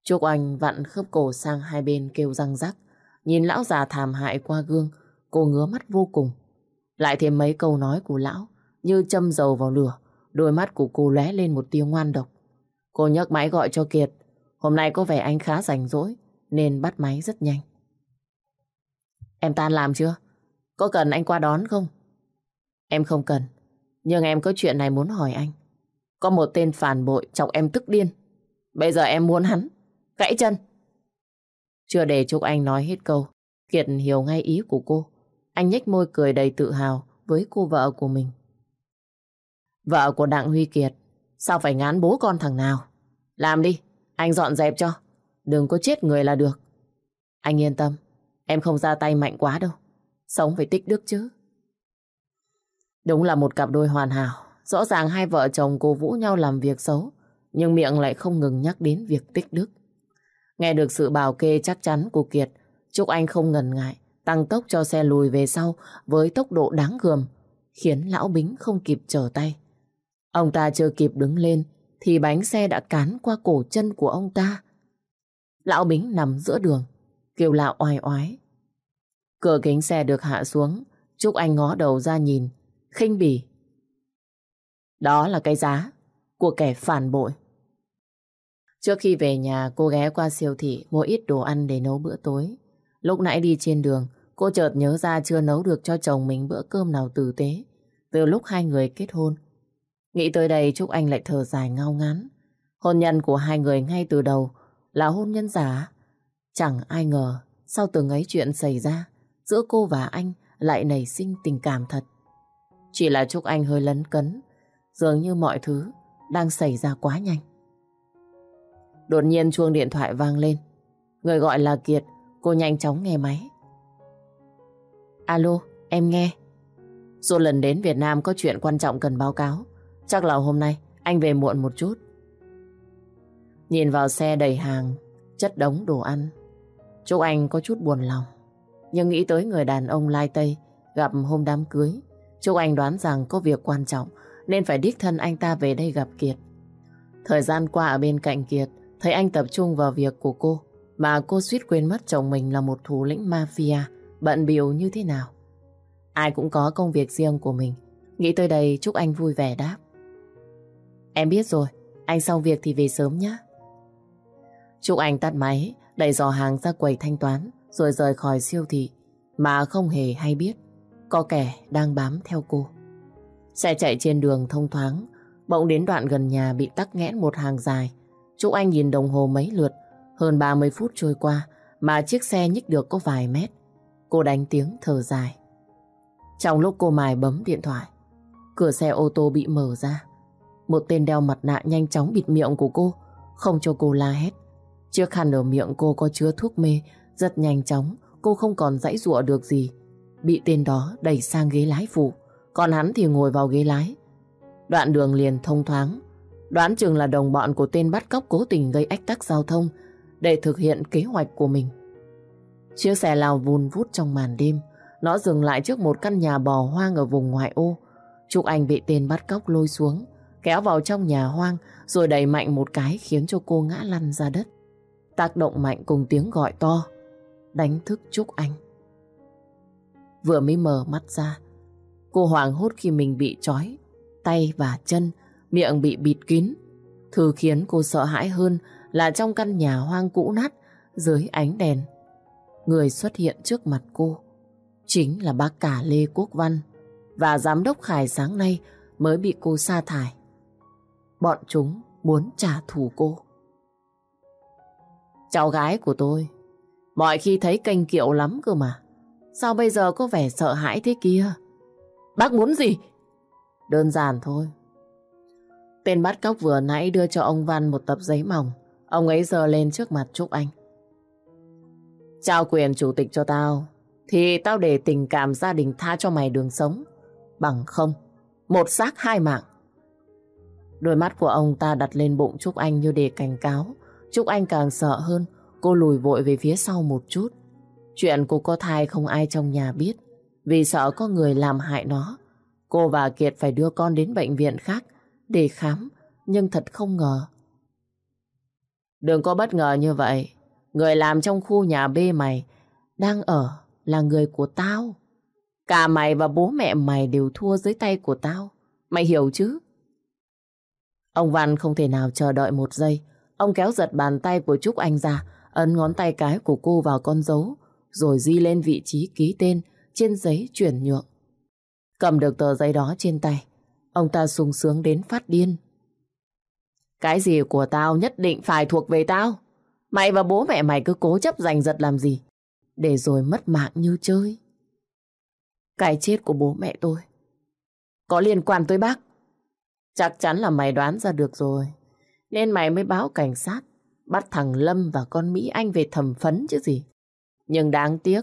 Trúc Anh vặn khớp cổ sang hai bên kêu răng rắc. Nhìn lão già thảm hại qua gương, cô ngứa mắt vô cùng. Lại thêm mấy câu nói của lão, như châm dầu vào lửa, đôi mắt của cô lóe lên một tia ngoan độc. Cô nhấc máy gọi cho Kiệt. Hôm nay có vẻ anh khá rảnh rỗi, nên bắt máy rất nhanh. Em tan làm chưa? Có cần anh qua đón không? Em không cần, nhưng em có chuyện này muốn hỏi anh. Có một tên phản bội chọc em tức điên. Bây giờ em muốn hắn. Gãy chân. Chưa để Trúc Anh nói hết câu. Kiệt hiểu ngay ý của cô. Anh nhếch môi cười đầy tự hào với cô vợ của mình. Vợ của Đặng Huy Kiệt. Sao phải ngán bố con thằng nào? Làm đi. Anh dọn dẹp cho. Đừng có chết người là được. Anh yên tâm. Em không ra tay mạnh quá đâu. Sống phải tích đức chứ. Đúng là một cặp đôi hoàn hảo. Rõ ràng hai vợ chồng cố vũ nhau làm việc xấu, nhưng miệng lại không ngừng nhắc đến việc tích đức. Nghe được sự bảo kê chắc chắn của Kiệt, Trúc Anh không ngần ngại, tăng tốc cho xe lùi về sau với tốc độ đáng gườm, khiến Lão Bính không kịp trở tay. Ông ta chưa kịp đứng lên, thì bánh xe đã cán qua cổ chân của ông ta. Lão Bính nằm giữa đường, kêu lạo oai oái. Cửa kính xe được hạ xuống, Trúc Anh ngó đầu ra nhìn, khinh bỉ đó là cái giá của kẻ phản bội. Trước khi về nhà, cô ghé qua siêu thị mua ít đồ ăn để nấu bữa tối. Lúc nãy đi trên đường, cô chợt nhớ ra chưa nấu được cho chồng mình bữa cơm nào tử tế. Từ lúc hai người kết hôn. Nghĩ tới đây Trúc Anh lại thở dài ngao ngán. Hôn nhân của hai người ngay từ đầu là hôn nhân giả. Chẳng ai ngờ sau từng ấy chuyện xảy ra, giữa cô và anh lại nảy sinh tình cảm thật. Chỉ là Trúc Anh hơi lấn cấn, Dường như mọi thứ đang xảy ra quá nhanh. Đột nhiên chuông điện thoại vang lên. Người gọi là Kiệt, cô nhanh chóng nghe máy. Alo, em nghe. Dù lần đến Việt Nam có chuyện quan trọng cần báo cáo. Chắc là hôm nay anh về muộn một chút. Nhìn vào xe đầy hàng, chất đống đồ ăn. Trúc Anh có chút buồn lòng. Nhưng nghĩ tới người đàn ông lai Tây gặp hôm đám cưới. Trúc Anh đoán rằng có việc quan trọng nên phải đích thân anh ta về đây gặp Kiệt. Thời gian qua ở bên cạnh Kiệt, thấy anh tập trung vào việc của cô, mà cô suýt quên mất chồng mình là một thủ lĩnh mafia, bận biểu như thế nào. Ai cũng có công việc riêng của mình. Nghĩ tới đây chúc anh vui vẻ đáp. Em biết rồi, anh xong việc thì về sớm nhé. Trúc Anh tắt máy, đẩy giò hàng ra quầy thanh toán, rồi rời khỏi siêu thị, mà không hề hay biết có kẻ đang bám theo cô. Xe chạy trên đường thông thoáng, bỗng đến đoạn gần nhà bị tắc nghẽn một hàng dài. Trúc Anh nhìn đồng hồ mấy lượt, hơn 30 phút trôi qua mà chiếc xe nhích được có vài mét. Cô đánh tiếng thở dài. Trong lúc cô mài bấm điện thoại, cửa xe ô tô bị mở ra. Một tên đeo mặt nạ nhanh chóng bịt miệng của cô, không cho cô la hét. Chiếc khăn ở miệng cô có chứa thuốc mê, rất nhanh chóng, cô không còn dãy dụa được gì. Bị tên đó đẩy sang ghế lái phụ, còn hắn thì ngồi vào ghế lái. Đoạn đường liền thông thoáng, đoán chừng là đồng bọn của tên bắt cóc cố tình gây ách tắc giao thông để thực hiện kế hoạch của mình. Chiếc xe lao vun vút trong màn đêm, nó dừng lại trước một căn nhà bò hoang ở vùng ngoại ô. Trúc Anh bị tên bắt cóc lôi xuống, kéo vào trong nhà hoang rồi đẩy mạnh một cái khiến cho cô ngã lăn ra đất. Tác động mạnh cùng tiếng gọi to, đánh thức Trúc Anh. Vừa mới mở mắt ra, cô hoảng hốt khi mình bị trói, tay và chân, miệng bị bịt kín. Thứ khiến cô sợ hãi hơn là trong căn nhà hoang cũ nát dưới ánh đèn. Người xuất hiện trước mặt cô chính là bác cả Lê Quốc Văn và giám đốc Khải sáng nay mới bị cô sa thải. Bọn chúng muốn trả thù cô. Cháu gái của tôi, mọi khi thấy kênh kiệu lắm cơ mà. Sao bây giờ có vẻ sợ hãi thế kia? Bác muốn gì? Đơn giản thôi. Tên bắt cóc vừa nãy đưa cho ông Văn một tập giấy mỏng. Ông ấy giờ lên trước mặt Trúc Anh. Trao quyền chủ tịch cho tao, thì tao để tình cảm gia đình tha cho mày đường sống. Bằng không, một xác hai mạng. Đôi mắt của ông ta đặt lên bụng Trúc Anh như để cảnh cáo. Trúc Anh càng sợ hơn, cô lùi vội về phía sau một chút. Chuyện cô có thai không ai trong nhà biết, vì sợ có người làm hại nó. Cô và Kiệt phải đưa con đến bệnh viện khác để khám, nhưng thật không ngờ. Đừng có bất ngờ như vậy. Người làm trong khu nhà B mày đang ở là người của tao. Cả mày và bố mẹ mày đều thua dưới tay của tao. Mày hiểu chứ? Ông Văn không thể nào chờ đợi một giây. Ông kéo giật bàn tay của Trúc Anh ra, ấn ngón tay cái của cô vào con dấu, rồi di lên vị trí ký tên trên giấy chuyển nhượng. Cầm được tờ giấy đó trên tay, ông ta sung sướng đến phát điên. Cái gì của tao nhất định phải thuộc về tao. Mày và bố mẹ mày cứ cố chấp giành giật làm gì, để rồi mất mạng như chơi. Cái chết của bố mẹ tôi có liên quan tới bác. Chắc chắn là mày đoán ra được rồi. Nên mày mới báo cảnh sát bắt thằng Lâm và con Mỹ Anh về thẩm phấn chứ gì. Nhưng đáng tiếc,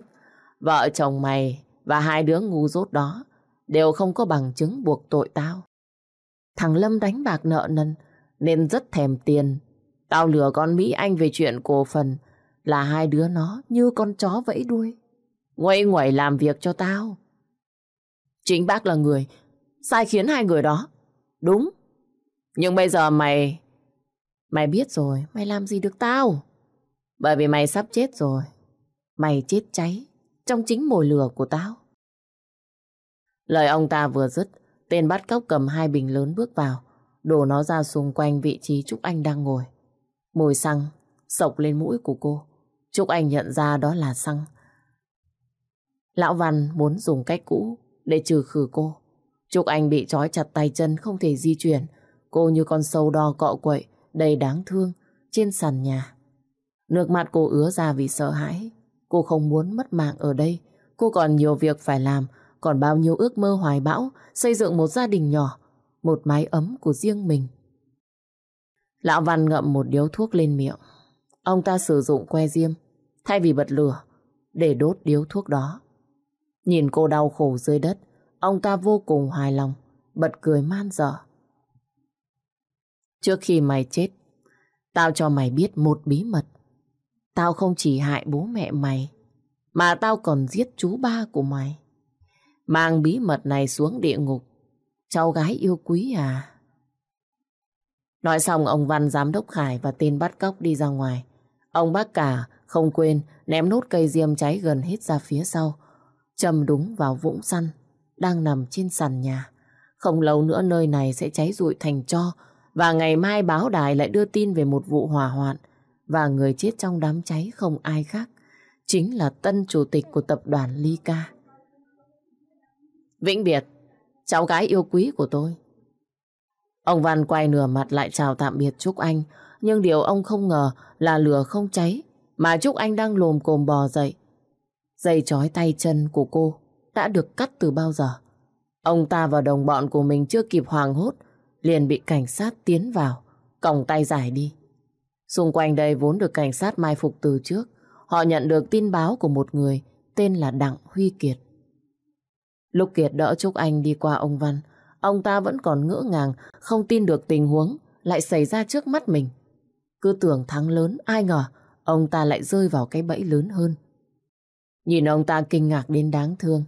vợ chồng mày và hai đứa ngu dốt đó đều không có bằng chứng buộc tội tao. Thằng Lâm đánh bạc nợ nần nên rất thèm tiền. Tao lừa con Mỹ Anh về chuyện cổ phần là hai đứa nó như con chó vẫy đuôi. Ngoay ngoẩy làm việc cho tao. Chính bác là người sai khiến hai người đó. Đúng. Nhưng bây giờ mày... Mày biết rồi, mày làm gì được tao? Bởi vì mày sắp chết rồi. Mày chết cháy trong chính mồi lửa của tao. Lời ông ta vừa dứt, tên bắt cóc cầm hai bình lớn bước vào, đổ nó ra xung quanh vị trí Trúc Anh đang ngồi. Mùi xăng sộc lên mũi của cô. Trúc Anh nhận ra đó là xăng. Lão Văn muốn dùng cách cũ để trừ khử cô. Trúc Anh bị trói chặt tay chân không thể di chuyển. Cô như con sâu đo cọ quậy, đầy đáng thương, trên sàn nhà. Nước mắt cô ứa ra vì sợ hãi. Cô không muốn mất mạng ở đây. Cô còn nhiều việc phải làm, còn bao nhiêu ước mơ hoài bão, xây dựng một gia đình nhỏ, một mái ấm của riêng mình. Lão Văn ngậm một điếu thuốc lên miệng. Ông ta sử dụng que diêm, thay vì bật lửa, để đốt điếu thuốc đó. Nhìn cô đau khổ dưới đất, ông ta vô cùng hài lòng, bật cười man dở. Trước khi mày chết, tao cho mày biết một bí mật. Tao không chỉ hại bố mẹ mày, mà tao còn giết chú ba của mày. Mang bí mật này xuống địa ngục, cháu gái yêu quý à. Nói xong ông Văn giám đốc Khải và tên bắt cóc đi ra ngoài. Ông bác cả không quên ném nốt cây diêm cháy gần hết ra phía sau. Châm đúng vào vũng săn đang nằm trên sàn nhà. Không lâu nữa nơi này sẽ cháy rụi thành cho và ngày mai báo đài lại đưa tin về một vụ hỏa hoạn và người chết trong đám cháy không ai khác chính là tân chủ tịch của tập đoàn Ly Ca. Vĩnh Biệt, cháu gái yêu quý của tôi. Ông Văn quay nửa mặt lại chào tạm biệt Trúc Anh, nhưng điều ông không ngờ là lửa không cháy, mà Trúc Anh đang lồm cồm bò dậy. Dây chói tay chân của cô đã được cắt từ bao giờ. Ông ta và đồng bọn của mình chưa kịp hoàng hốt, liền bị cảnh sát tiến vào, còng tay giải đi. Xung quanh đây vốn được cảnh sát mai phục từ trước, họ nhận được tin báo của một người tên là Đặng Huy Kiệt. Lúc Kiệt đỡ Trúc Anh đi qua ông Văn, ông ta vẫn còn ngỡ ngàng, không tin được tình huống lại xảy ra trước mắt mình. Cứ tưởng thắng lớn, ai ngờ ông ta lại rơi vào cái bẫy lớn hơn. Nhìn ông ta kinh ngạc đến đáng thương,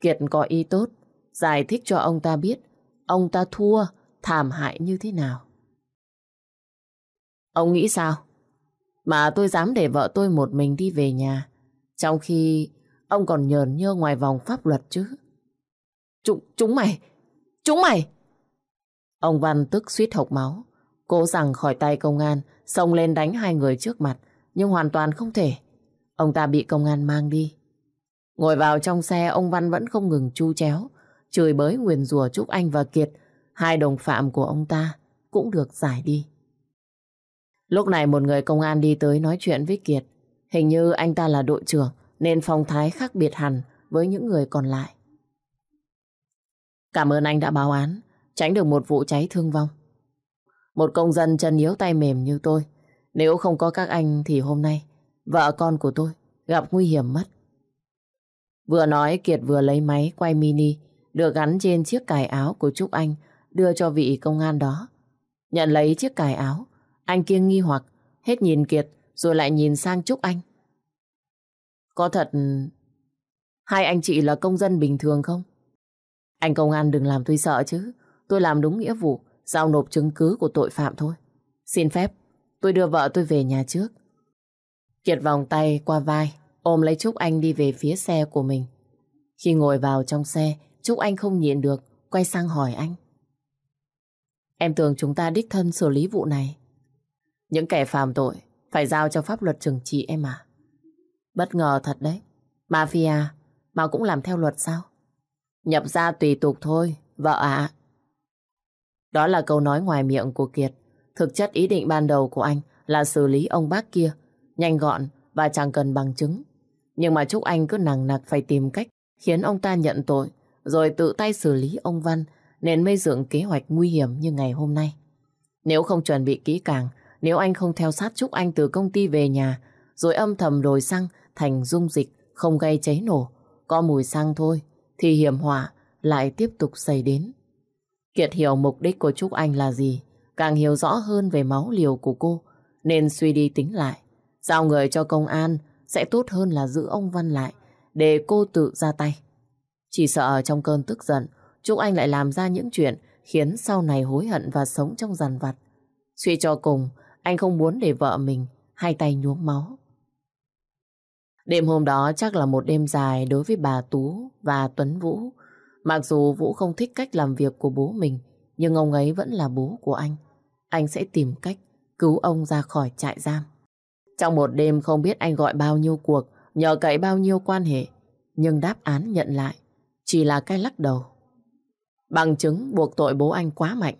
Kiệt có ý tốt, giải thích cho ông ta biết ông ta thua, thảm hại như thế nào. Ông nghĩ sao? Mà tôi dám để vợ tôi một mình đi về nhà, trong khi ông còn nhờn nhơ ngoài vòng pháp luật chứ. Chúng, chúng mày! Chúng mày! Ông Văn tức suýt hộc máu, cố rằng khỏi tay công an, xông lên đánh hai người trước mặt, nhưng hoàn toàn không thể. Ông ta bị công an mang đi. Ngồi vào trong xe, ông Văn vẫn không ngừng chu chéo, chửi bới nguyền rủa Trúc Anh và Kiệt, hai đồng phạm của ông ta cũng được giải đi. Lúc này một người công an đi tới nói chuyện với Kiệt. Hình như anh ta là đội trưởng nên phong thái khác biệt hẳn với những người còn lại. Cảm ơn anh đã báo án, tránh được một vụ cháy thương vong. Một công dân chân yếu tay mềm như tôi, nếu không có các anh thì hôm nay vợ con của tôi gặp nguy hiểm mất. Vừa nói Kiệt vừa lấy máy quay mini được gắn trên chiếc cài áo của Trúc Anh đưa cho vị công an đó. Nhận lấy chiếc cài áo, anh kia nghi hoặc, hết nhìn Kiệt rồi lại nhìn sang Trúc Anh. Có thật hai anh chị là công dân bình thường không? Anh công an đừng làm tôi sợ chứ. Tôi làm đúng nghĩa vụ, giao nộp chứng cứ của tội phạm thôi. Xin phép, tôi đưa vợ tôi về nhà trước. Kiệt vòng tay qua vai, ôm lấy Trúc Anh đi về phía xe của mình. Khi ngồi vào trong xe, Trúc Anh không nhịn được, quay sang hỏi anh. Em tưởng chúng ta đích thân xử lý vụ này. Những kẻ phạm tội phải giao cho pháp luật trừng trị em à. Bất ngờ thật đấy. Mafia mà cũng làm theo luật sao? Nhập ra tùy tục thôi, vợ ạ. Đó là câu nói ngoài miệng của Kiệt. Thực chất ý định ban đầu của anh là xử lý ông bác kia, nhanh gọn và chẳng cần bằng chứng. Nhưng mà Trúc Anh cứ nằng nặc phải tìm cách khiến ông ta nhận tội, rồi tự tay xử lý ông Văn, nên mới dựng kế hoạch nguy hiểm như ngày hôm nay. Nếu không chuẩn bị kỹ càng, nếu anh không theo sát Trúc Anh từ công ty về nhà, rồi âm thầm đổi xăng thành dung dịch không gây cháy nổ, có mùi xăng thôi, thì hiểm họa lại tiếp tục xảy đến. Kiệt hiểu mục đích của Trúc Anh là gì, càng hiểu rõ hơn về máu liều của cô, nên suy đi tính lại. Giao người cho công an sẽ tốt hơn là giữ ông Văn lại, để cô tự ra tay. Chỉ sợ trong cơn tức giận, Trúc Anh lại làm ra những chuyện khiến sau này hối hận và sống trong giàn vặt. Suy cho cùng, anh không muốn để vợ mình hai tay nhuốm máu. Đêm hôm đó chắc là một đêm dài đối với bà Tú và Tuấn Vũ. Mặc dù Vũ không thích cách làm việc của bố mình, nhưng ông ấy vẫn là bố của anh. Anh sẽ tìm cách cứu ông ra khỏi trại giam. Trong một đêm không biết anh gọi bao nhiêu cuộc, nhờ cậy bao nhiêu quan hệ, nhưng đáp án nhận lại chỉ là cái lắc đầu. Bằng chứng buộc tội bố anh quá mạnh.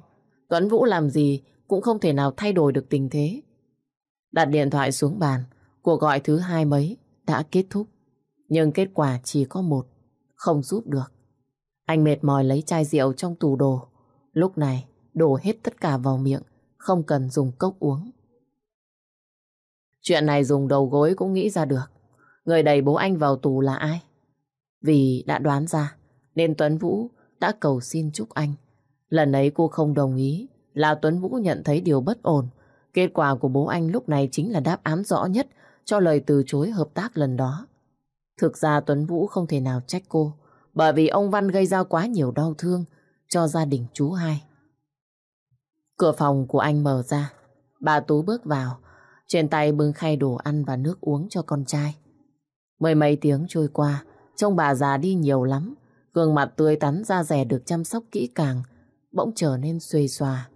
Tuấn Vũ làm gì cũng không thể nào thay đổi được tình thế. Đặt điện thoại xuống bàn, cuộc gọi thứ hai mấy đã kết thúc. Nhưng kết quả chỉ có một, không giúp được. Anh mệt mỏi lấy chai rượu trong tủ đồ. Lúc này đổ hết tất cả vào miệng, không cần dùng cốc uống. Chuyện này dùng đầu gối cũng nghĩ ra được. Người đẩy bố anh vào tù là ai? Vì đã đoán ra, nên Tuấn Vũ đã cầu xin chúc anh. Lần ấy cô không đồng ý, là Tuấn Vũ nhận thấy điều bất ổn. Kết quả của bố anh lúc này chính là đáp án rõ nhất cho lời từ chối hợp tác lần đó. Thực ra Tuấn Vũ không thể nào trách cô, bởi vì ông Văn gây ra quá nhiều đau thương cho gia đình chú hai. Cửa phòng của anh mở ra. Bà Tú bước vào, trên tay bưng khay đồ ăn và nước uống cho con trai. Mười mấy tiếng trôi qua, trông bà già đi nhiều lắm. Gương mặt tươi tắn da rẻ được chăm sóc kỹ càng, bỗng trở nên xuề xòa.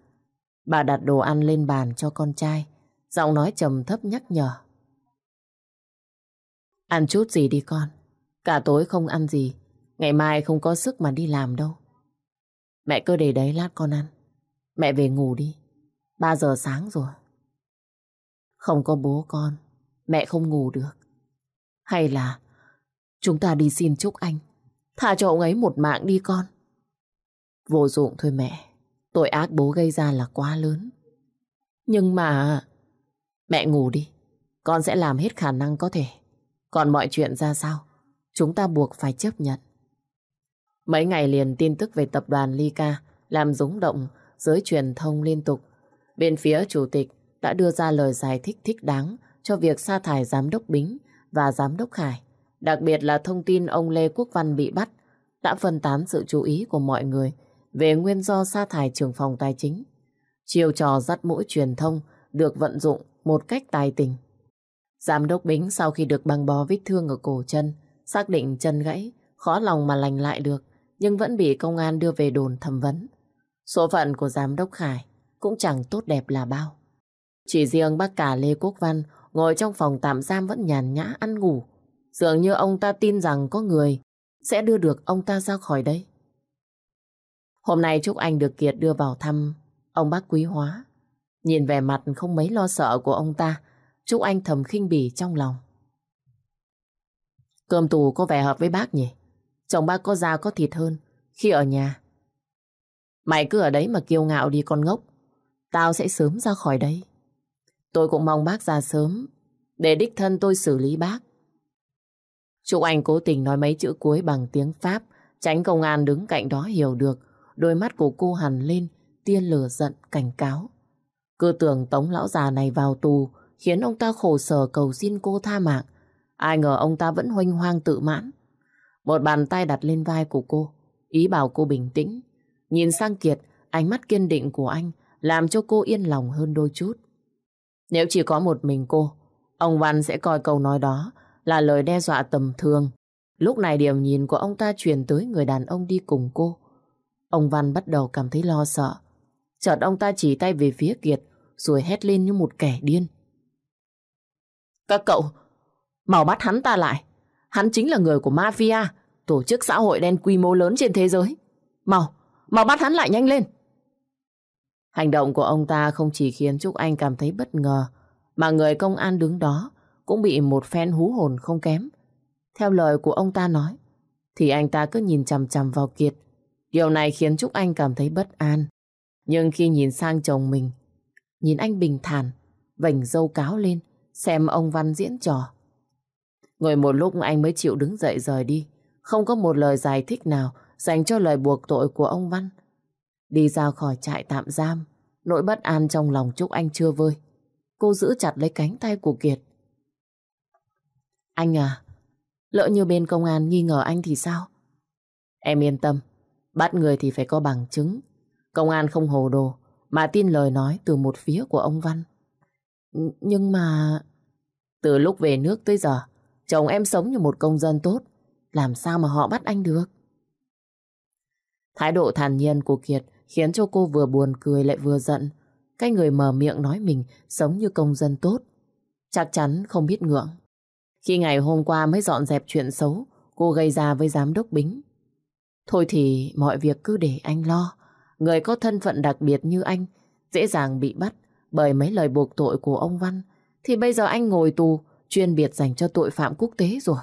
Bà đặt đồ ăn lên bàn cho con trai, giọng nói trầm thấp nhắc nhở. Ăn chút gì đi con, cả tối không ăn gì, ngày mai không có sức mà đi làm đâu. Mẹ cứ để đấy lát con ăn, mẹ về ngủ đi, 3 giờ sáng rồi. Không có bố con, mẹ không ngủ được. Hay là chúng ta đi xin chúc anh, thả cho ông ấy một mạng đi con. Vô dụng thôi mẹ, tội ác bố gây ra là quá lớn. Nhưng mà... Mẹ ngủ đi, con sẽ làm hết khả năng có thể. Còn mọi chuyện ra sao, chúng ta buộc phải chấp nhận. Mấy ngày liền tin tức về tập đoàn Lyca làm rúng động giới truyền thông liên tục. Bên phía chủ tịch đã đưa ra lời giải thích thích đáng cho việc sa thải giám đốc Bính và giám đốc Khải. Đặc biệt là thông tin ông Lê Quốc Văn bị bắt đã phân tán sự chú ý của mọi người về nguyên do sa thải trưởng phòng tài chính. Chiều trò dắt mũi truyền thông được vận dụng một cách tài tình. Giám đốc Bính sau khi được băng bó vết thương ở cổ chân, xác định chân gãy, khó lòng mà lành lại được, nhưng vẫn bị công an đưa về đồn thẩm vấn. Số phận của giám đốc Khải cũng chẳng tốt đẹp là bao. Chỉ riêng bác cả Lê Quốc Văn ngồi trong phòng tạm giam vẫn nhàn nhã ăn ngủ. Dường như ông ta tin rằng có người sẽ đưa được ông ta ra khỏi đây. Hôm nay Trúc Anh được Kiệt đưa vào thăm ông bác quý hóa. Nhìn vẻ mặt không mấy lo sợ của ông ta, Trúc Anh thầm khinh bỉ trong lòng. Cơm tù có vẻ hợp với bác nhỉ? Chồng bác có da có thịt hơn khi ở nhà. Mày cứ ở đấy mà kiêu ngạo đi con ngốc. Tao sẽ sớm ra khỏi đây. Tôi cũng mong bác ra sớm để đích thân tôi xử lý bác. Trúc Anh cố tình nói mấy chữ cuối bằng tiếng Pháp tránh công an đứng cạnh đó hiểu được đôi mắt của cô hằn lên tia lửa giận cảnh cáo. Cứ tưởng tống lão già này vào tù khiến ông ta khổ sở cầu xin cô tha mạng. Ai ngờ ông ta vẫn hoanh hoang tự mãn. Một bàn tay đặt lên vai của cô, ý bảo cô bình tĩnh. Nhìn sang Kiệt, ánh mắt kiên định của anh làm cho cô yên lòng hơn đôi chút. Nếu chỉ có một mình cô, ông Văn sẽ coi câu nói đó là lời đe dọa tầm thường. Lúc này điểm nhìn của ông ta truyền tới người đàn ông đi cùng cô. Ông Văn bắt đầu cảm thấy lo sợ. Chợt ông ta chỉ tay về phía Kiệt rồi hét lên như một kẻ điên. Các cậu, mau bắt hắn ta lại. Hắn chính là người của mafia, tổ chức xã hội đen quy mô lớn trên thế giới. Mau, mau bắt hắn lại nhanh lên. Hành động của ông ta không chỉ khiến Trúc Anh cảm thấy bất ngờ, mà người công an đứng đó cũng bị một phen hú hồn không kém. Theo lời của ông ta nói, thì anh ta cứ nhìn chằm chằm vào Kiệt. Điều này khiến Trúc Anh cảm thấy bất an. Nhưng khi nhìn sang chồng mình, nhìn anh bình thản, vành dâu cáo lên, xem ông Văn diễn trò. Ngồi một lúc anh mới chịu đứng dậy rời đi, không có một lời giải thích nào dành cho lời buộc tội của ông Văn. Đi ra khỏi trại tạm giam, nỗi bất an trong lòng Trúc Anh chưa vơi. Cô giữ chặt lấy cánh tay của Kiệt. Anh à, lỡ như bên công an nghi ngờ anh thì sao? Em yên tâm, bắt người thì phải có bằng chứng. Công an không hồ đồ, mà tin lời nói từ một phía của ông Văn. Nhưng mà... Từ lúc về nước tới giờ, chồng em sống như một công dân tốt. Làm sao mà họ bắt anh được? Thái độ thản nhiên của Kiệt khiến cho cô vừa buồn cười lại vừa giận. Cái người mở miệng nói mình sống như công dân tốt. Chắc chắn không biết ngượng. Khi ngày hôm qua mới dọn dẹp chuyện xấu, cô gây ra với giám đốc Bính. Thôi thì mọi việc cứ để anh lo. Người có thân phận đặc biệt như anh dễ dàng bị bắt bởi mấy lời buộc tội của ông Văn. Thì bây giờ anh ngồi tù chuyên biệt dành cho tội phạm quốc tế rồi.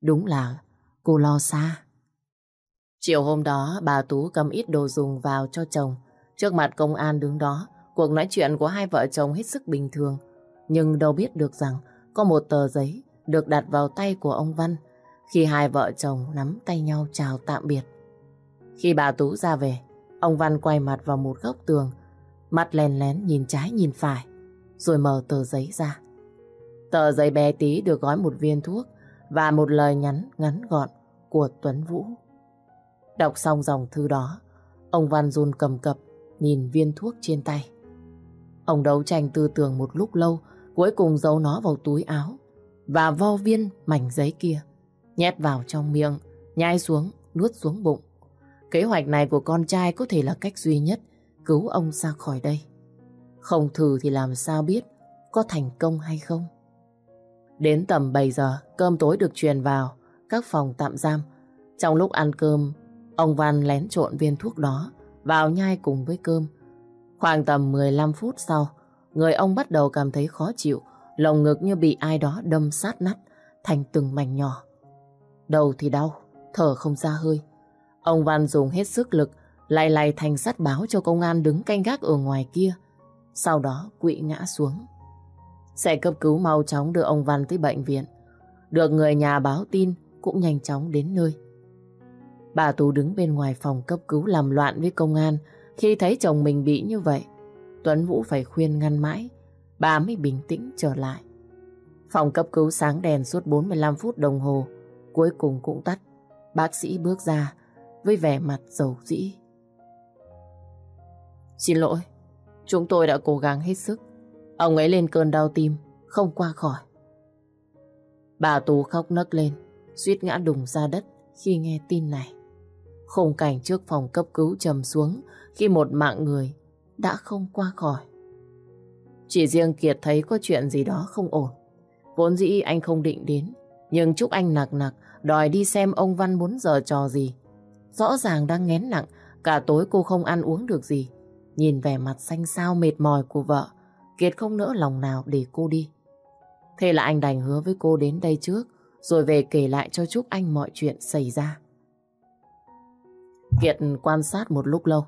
Đúng là cô lo xa. Chiều hôm đó, bà Tú cầm ít đồ dùng vào cho chồng. Trước mặt công an đứng đó, cuộc nói chuyện của hai vợ chồng hết sức bình thường. Nhưng đâu biết được rằng có một tờ giấy được đặt vào tay của ông Văn khi hai vợ chồng nắm tay nhau chào tạm biệt. Khi bà Tú ra về, ông Văn quay mặt vào một góc tường, mắt lén lén nhìn trái nhìn phải, rồi mở tờ giấy ra. Tờ giấy bé tí được gói một viên thuốc và một lời nhắn ngắn gọn của Tuấn Vũ. Đọc xong dòng thư đó, ông Văn run cầm cập, nhìn viên thuốc trên tay. Ông đấu tranh tư tưởng một lúc lâu, cuối cùng giấu nó vào túi áo và vo viên mảnh giấy kia, nhét vào trong miệng, nhai xuống, nuốt xuống bụng. Kế hoạch này của con trai có thể là cách duy nhất cứu ông ra khỏi đây. Không thử thì làm sao biết có thành công hay không. Đến tầm 7 giờ, cơm tối được truyền vào các phòng tạm giam. Trong lúc ăn cơm, ông Văn lén trộn viên thuốc đó vào nhai cùng với cơm. Khoảng tầm 15 phút sau, người ông bắt đầu cảm thấy khó chịu, lồng ngực như bị ai đó đâm sát nát thành từng mảnh nhỏ. Đầu thì đau, thở không ra hơi. Ông Văn dùng hết sức lực lay lay thành sắt báo cho công an đứng canh gác ở ngoài kia. Sau đó quỵ ngã xuống. Xe cấp cứu mau chóng đưa ông Văn tới bệnh viện. Được người nhà báo tin cũng nhanh chóng đến nơi. Bà Tú đứng bên ngoài phòng cấp cứu làm loạn với công an khi thấy chồng mình bị như vậy. Tuấn Vũ phải khuyên ngăn mãi, bà mới bình tĩnh trở lại. Phòng cấp cứu sáng đèn suốt 45 phút đồng hồ, cuối cùng cũng tắt. Bác sĩ bước ra với vẻ mặt dầu dĩ. Xin lỗi, chúng tôi đã cố gắng hết sức. Ông ấy lên cơn đau tim, không qua khỏi. Bà Tú khóc nấc lên, suýt ngã đùng ra đất khi nghe tin này. Khung cảnh trước phòng cấp cứu trầm xuống khi một mạng người đã không qua khỏi. Chỉ riêng Kiệt thấy có chuyện gì đó không ổn. Vốn dĩ anh không định đến, nhưng trúc anh nặc nặc đòi đi xem ông Văn muốn giờ trò gì. Rõ ràng đang ngén nặng, cả tối cô không ăn uống được gì. Nhìn vẻ mặt xanh xao mệt mỏi của vợ, Kiệt không nỡ lòng nào để cô đi. Thế là anh đành hứa với cô đến đây trước, rồi về kể lại cho Trúc Anh mọi chuyện xảy ra. Kiệt quan sát một lúc lâu,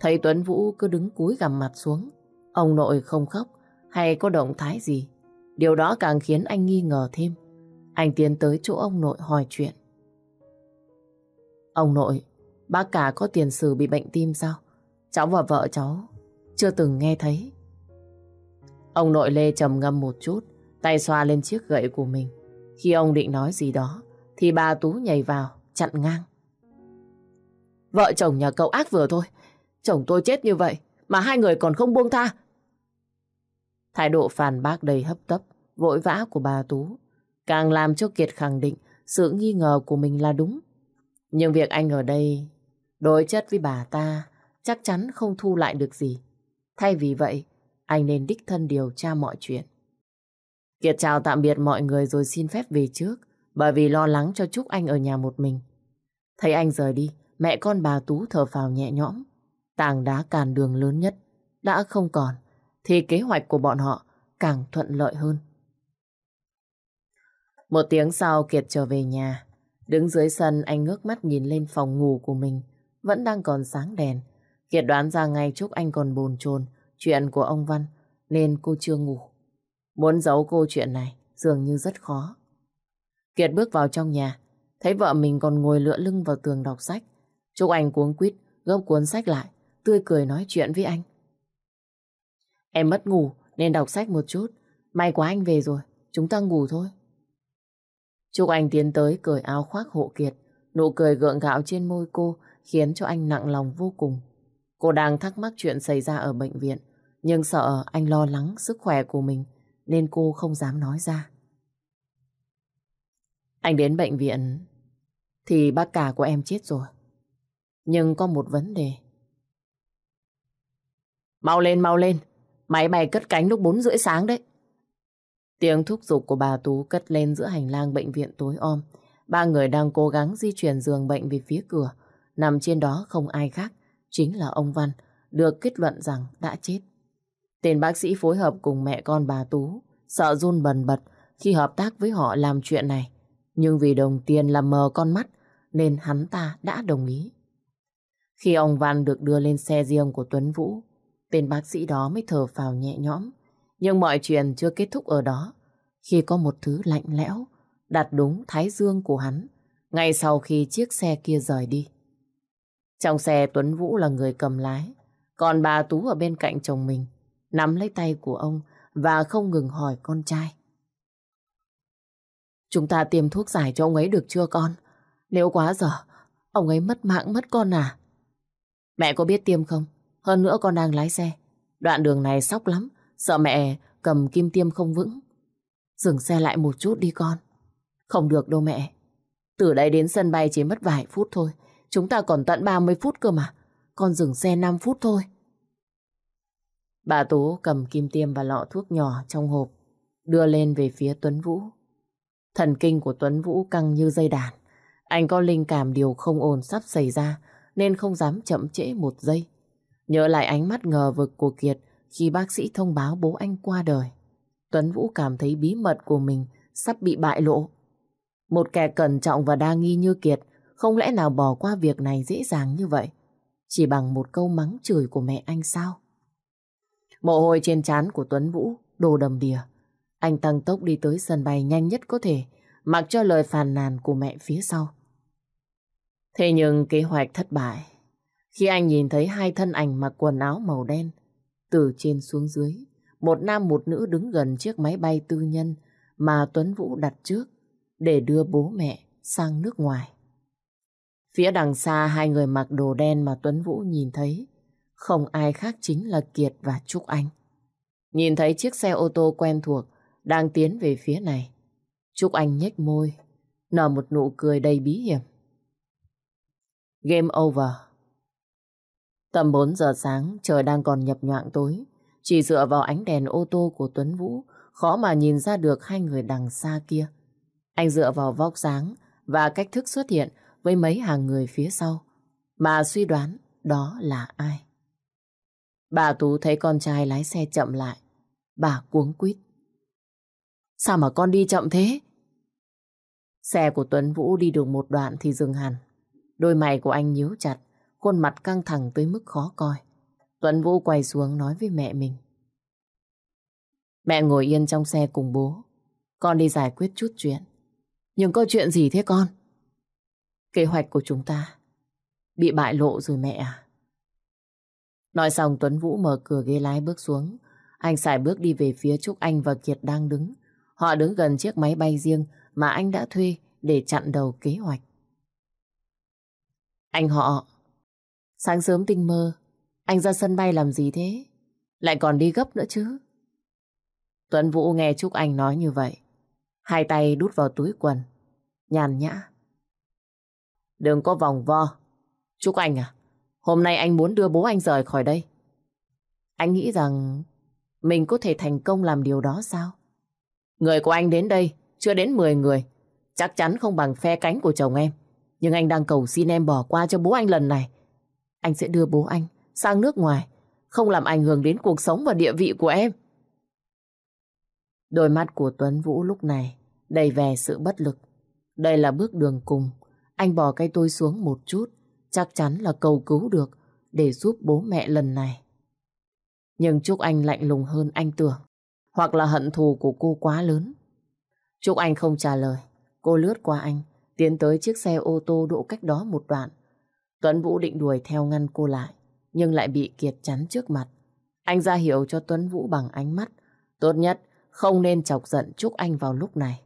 thấy Tuấn Vũ cứ đứng cúi gằm mặt xuống. Ông nội không khóc hay có động thái gì. Điều đó càng khiến anh nghi ngờ thêm. Anh tiến tới chỗ ông nội hỏi chuyện. Ông nội, bác cả có tiền sử bị bệnh tim sao? Cháu và vợ cháu chưa từng nghe thấy. Ông nội Lê trầm ngâm một chút, tay xoa lên chiếc gậy của mình. Khi ông định nói gì đó, thì bà Tú nhảy vào, chặn ngang. Vợ chồng nhà cậu ác vừa thôi. Chồng tôi chết như vậy, mà hai người còn không buông tha. Thái độ phản bác đầy hấp tấp, vội vã của bà Tú, càng làm cho Kiệt khẳng định sự nghi ngờ của mình là đúng. Nhưng việc anh ở đây đối chất với bà ta chắc chắn không thu lại được gì. Thay vì vậy, anh nên đích thân điều tra mọi chuyện. Kiệt chào tạm biệt mọi người rồi xin phép về trước, bởi vì lo lắng cho Trúc Anh ở nhà một mình. Thấy anh rời đi, mẹ con bà Tú thở phào nhẹ nhõm. Tàng đá càn đường lớn nhất đã không còn, thì kế hoạch của bọn họ càng thuận lợi hơn. Một tiếng sau Kiệt trở về nhà. Đứng dưới sân anh ngước mắt nhìn lên phòng ngủ của mình. Vẫn đang còn sáng đèn. Kiệt đoán ra ngay Trúc Anh còn bồn chồn chuyện của ông Văn nên cô chưa ngủ. Muốn giấu cô chuyện này dường như rất khó. Kiệt bước vào trong nhà, thấy vợ mình còn ngồi lựa lưng vào tường đọc sách. Trúc Anh cuống quýt gấp cuốn sách lại, tươi cười nói chuyện với anh. Em mất ngủ nên đọc sách một chút. May quá anh về rồi, chúng ta ngủ thôi. Trúc Anh tiến tới cởi áo khoác hộ Kiệt. Nụ cười gượng gạo trên môi cô khiến cho anh nặng lòng vô cùng. Cô đang thắc mắc chuyện xảy ra ở bệnh viện, nhưng sợ anh lo lắng sức khỏe của mình nên cô không dám nói ra. Anh đến bệnh viện thì bác cả của em chết rồi. Nhưng có một vấn đề. Mau lên, mau lên. Máy bay cất cánh lúc 4 rưỡi sáng đấy. Tiếng thúc giục của bà Tú cất lên giữa hành lang bệnh viện tối om. Ba người đang cố gắng di chuyển giường bệnh về phía cửa. Nằm trên đó không ai khác, chính là ông Văn, được kết luận rằng đã chết. Tên bác sĩ phối hợp cùng mẹ con bà Tú, sợ run bần bật khi hợp tác với họ làm chuyện này. Nhưng vì đồng tiền làm mờ con mắt, nên hắn ta đã đồng ý. Khi ông Văn được đưa lên xe riêng của Tuấn Vũ, tên bác sĩ đó mới thở phào nhẹ nhõm. Nhưng mọi chuyện chưa kết thúc ở đó. Khi có một thứ lạnh lẽo đặt đúng thái dương của hắn ngay sau khi chiếc xe kia rời đi. Trong xe Tuấn Vũ là người cầm lái, còn bà Tú ở bên cạnh chồng mình, nắm lấy tay của ông và không ngừng hỏi con trai. Chúng ta tiêm thuốc giải cho ông ấy được chưa con? Nếu quá giờ, ông ấy mất mạng mất con à? Mẹ có biết tiêm không? Hơn nữa con đang lái xe. Đoạn đường này sóc lắm, sợ mẹ cầm kim tiêm không vững. Dừng xe lại một chút đi con. Không được đâu mẹ. Từ đây đến sân bay chỉ mất vài phút thôi. Chúng ta còn tận 30 phút cơ mà. Con dừng xe 5 phút thôi. Bà Tú cầm kim tiêm và lọ thuốc nhỏ trong hộp, đưa lên về phía Tuấn Vũ. Thần kinh của Tuấn Vũ căng như dây đàn. Anh có linh cảm điều không ổn sắp xảy ra, nên không dám chậm trễ một giây. Nhớ lại ánh mắt ngờ vực của Kiệt khi bác sĩ thông báo bố anh qua đời. Tuấn Vũ cảm thấy bí mật của mình sắp bị bại lộ. Một kẻ cẩn trọng và đa nghi như Kiệt không lẽ nào bỏ qua việc này dễ dàng như vậy. Chỉ bằng một câu mắng chửi của mẹ anh sao? Mồ hôi trên trán của Tuấn Vũ đổ đầm đìa. Anh tăng tốc đi tới sân bay nhanh nhất có thể, mặc cho lời phàn nàn của mẹ phía sau. Thế nhưng kế hoạch thất bại. Khi anh nhìn thấy hai thân ảnh mặc quần áo màu đen, từ trên xuống dưới, một nam một nữ đứng gần chiếc máy bay tư nhân mà Tuấn Vũ đặt trước để đưa bố mẹ sang nước ngoài. Phía đằng xa hai người mặc đồ đen mà Tuấn Vũ nhìn thấy, không ai khác chính là Kiệt và Trúc Anh. Nhìn thấy chiếc xe ô tô quen thuộc đang tiến về phía này. Trúc Anh nhếch môi, nở một nụ cười đầy bí hiểm. Game over. Tầm 4 giờ sáng, trời đang còn nhập nhoạng tối. Chỉ dựa vào ánh đèn ô tô của Tuấn Vũ, khó mà nhìn ra được hai người đằng xa kia. Anh dựa vào vóc dáng và cách thức xuất hiện với mấy hàng người phía sau, mà suy đoán đó là ai. Bà Tú thấy con trai lái xe chậm lại, bà cuống quýt. Sao mà con đi chậm thế? Xe của Tuấn Vũ đi được một đoạn thì dừng hẳn. Đôi mày của anh nhíu chặt, khuôn mặt căng thẳng tới mức khó coi. Tuấn Vũ quay xuống nói với mẹ mình. Mẹ ngồi yên trong xe cùng bố. Con đi giải quyết chút chuyện. Nhưng có chuyện gì thế con? Kế hoạch của chúng ta bị bại lộ rồi mẹ à? Nói xong Tuấn Vũ mở cửa ghế lái bước xuống. Anh xài bước đi về phía Trúc Anh và Kiệt đang đứng. Họ đứng gần chiếc máy bay riêng mà anh đã thuê để chặn đầu kế hoạch. Anh họ, sáng sớm tinh mơ, anh ra sân bay làm gì thế? Lại còn đi gấp nữa chứ? Tuấn Vũ nghe Trúc Anh nói như vậy. Hai tay đút vào túi quần. Nhàn nhã. Đừng có vòng vo. Trúc Anh à, hôm nay anh muốn đưa bố anh rời khỏi đây. Anh nghĩ rằng mình có thể thành công làm điều đó sao? Người của anh đến đây chưa đến 10 người. Chắc chắn không bằng phe cánh của chồng em. Nhưng anh đang cầu xin em bỏ qua cho bố anh lần này. Anh sẽ đưa bố anh sang nước ngoài. Không làm ảnh hưởng đến cuộc sống và địa vị của em. Đôi mắt của Tuấn Vũ lúc này đầy vẻ sự bất lực. Đây là bước đường cùng. Anh bỏ cây tôi xuống một chút. Chắc chắn là cầu cứu được để giúp bố mẹ lần này. Nhưng Trúc Anh lạnh lùng hơn anh tưởng. Hoặc là hận thù của cô quá lớn. Trúc Anh không trả lời. Cô lướt qua anh, tiến tới chiếc xe ô tô đỗ cách đó một đoạn. Tuấn Vũ định đuổi theo ngăn cô lại, nhưng lại bị Kiệt chắn trước mặt. Anh ra hiệu cho Tuấn Vũ bằng ánh mắt. Tốt nhất, không nên chọc giận Trúc Anh vào lúc này.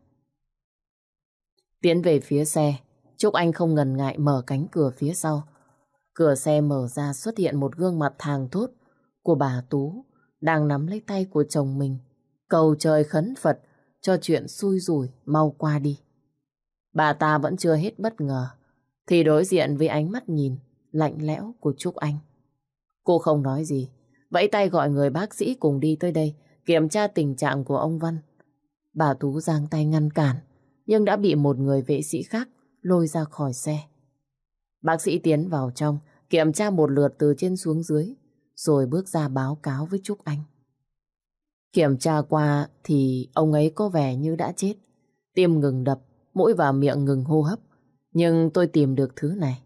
Tiến về phía xe, Trúc Anh không ngần ngại mở cánh cửa phía sau. Cửa xe mở ra xuất hiện một gương mặt thàng thốt của bà Tú đang nắm lấy tay của chồng mình. Cầu trời khấn Phật cho chuyện xui rủi mau qua đi. Bà ta vẫn chưa hết bất ngờ, thì đối diện với ánh mắt nhìn lạnh lẽo của Trúc Anh. Cô không nói gì, vẫy tay gọi người bác sĩ cùng đi tới đây kiểm tra tình trạng của ông Văn. Bà Tú giang tay ngăn cản, nhưng đã bị một người vệ sĩ khác lôi ra khỏi xe. Bác sĩ tiến vào trong, kiểm tra một lượt từ trên xuống dưới, rồi bước ra báo cáo với Trúc Anh. Kiểm tra qua thì ông ấy có vẻ như đã chết. Tim ngừng đập, mũi và miệng ngừng hô hấp. Nhưng tôi tìm được thứ này.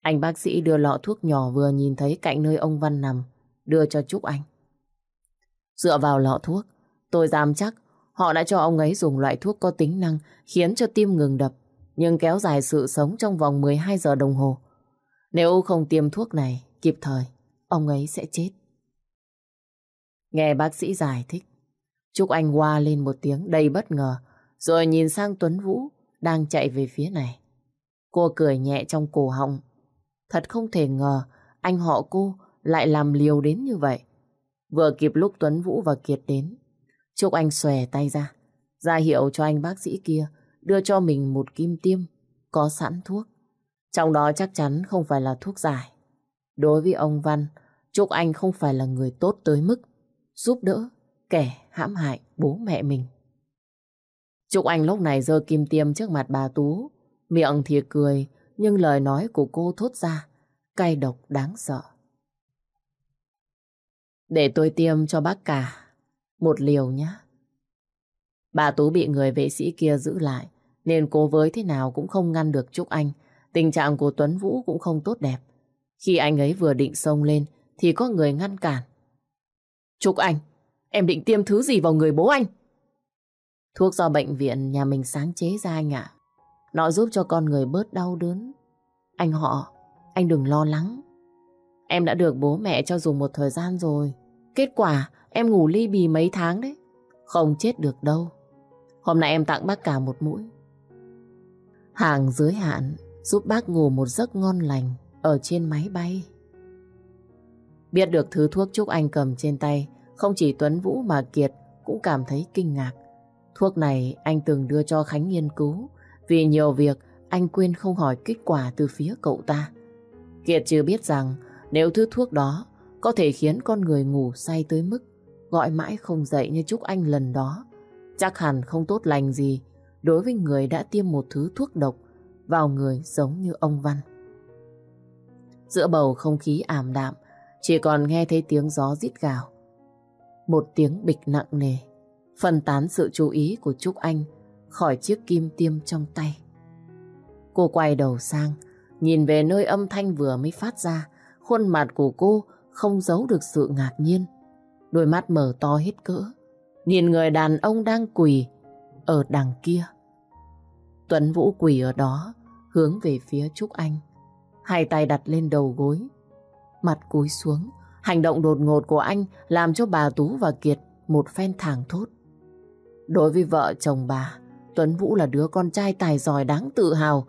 Anh bác sĩ đưa lọ thuốc nhỏ vừa nhìn thấy cạnh nơi ông Văn nằm, đưa cho Trúc Anh. Dựa vào lọ thuốc, tôi dám chắc họ đã cho ông ấy dùng loại thuốc có tính năng khiến cho tim ngừng đập, nhưng kéo dài sự sống trong vòng 12 giờ đồng hồ. Nếu không tiêm thuốc này kịp thời, ông ấy sẽ chết. Nghe bác sĩ giải thích, Trúc Anh hoa lên một tiếng đầy bất ngờ, rồi nhìn sang Tuấn Vũ đang chạy về phía này. Cô cười nhẹ trong cổ họng. Thật không thể ngờ anh họ cô lại làm liều đến như vậy. Vừa kịp lúc Tuấn Vũ và Kiệt đến, Trúc Anh xòe tay ra, ra hiệu cho anh bác sĩ kia đưa cho mình một kim tiêm có sẵn thuốc. Trong đó chắc chắn không phải là thuốc giải. Đối với ông Văn, Trúc Anh không phải là người tốt tới mức giúp đỡ kẻ hãm hại bố mẹ mình. Trúc Anh lúc này giơ kim tiêm trước mặt bà Tú, miệng thì cười, nhưng lời nói của cô thốt ra, cay độc đáng sợ. Để tôi tiêm cho bác cả, một liều nhé. Bà Tú bị người vệ sĩ kia giữ lại, nên cô với thế nào cũng không ngăn được Trúc Anh. Tình trạng của Tuấn Vũ cũng không tốt đẹp. Khi anh ấy vừa định xông lên, thì có người ngăn cản. Trúc Anh, em định tiêm thứ gì vào người bố anh? Thuốc do bệnh viện nhà mình sáng chế ra anh ạ. Nó giúp cho con người bớt đau đớn. Anh họ, anh đừng lo lắng. Em đã được bố mẹ cho dùng một thời gian rồi. Kết quả em ngủ ly bì mấy tháng đấy. Không chết được đâu. Hôm nay em tặng bác cả một mũi. Hàng dưới hạn giúp bác ngủ một giấc ngon lành ở trên máy bay. Biết được thứ thuốc Trúc Anh cầm trên tay, không chỉ Tuấn Vũ mà Kiệt cũng cảm thấy kinh ngạc. Thuốc này anh từng đưa cho Khánh nghiên cứu, vì nhiều việc anh quên không hỏi kết quả từ phía cậu ta. Kiệt chưa biết rằng nếu thứ thuốc đó có thể khiến con người ngủ say tới mức gọi mãi không dậy như Trúc Anh lần đó, chắc hẳn không tốt lành gì đối với người đã tiêm một thứ thuốc độc vào người giống như ông Văn. Giữa bầu không khí ảm đạm, chỉ còn nghe thấy tiếng gió rít gào. Một tiếng bịch nặng nề, phân tán sự chú ý của Trúc Anh khỏi chiếc kim tiêm trong tay. Cô quay đầu sang, nhìn về nơi âm thanh vừa mới phát ra, khuôn mặt của cô không giấu được sự ngạc nhiên. Đôi mắt mở to hết cỡ, nhìn người đàn ông đang quỳ ở đằng kia. Tuấn Vũ quỳ ở đó, hướng về phía Trúc Anh. Hai tay đặt lên đầu gối, mặt cúi xuống. Hành động đột ngột của anh làm cho bà Tú và Kiệt một phen thảng thốt. Đối với vợ chồng bà, Tuấn Vũ là đứa con trai tài giỏi đáng tự hào.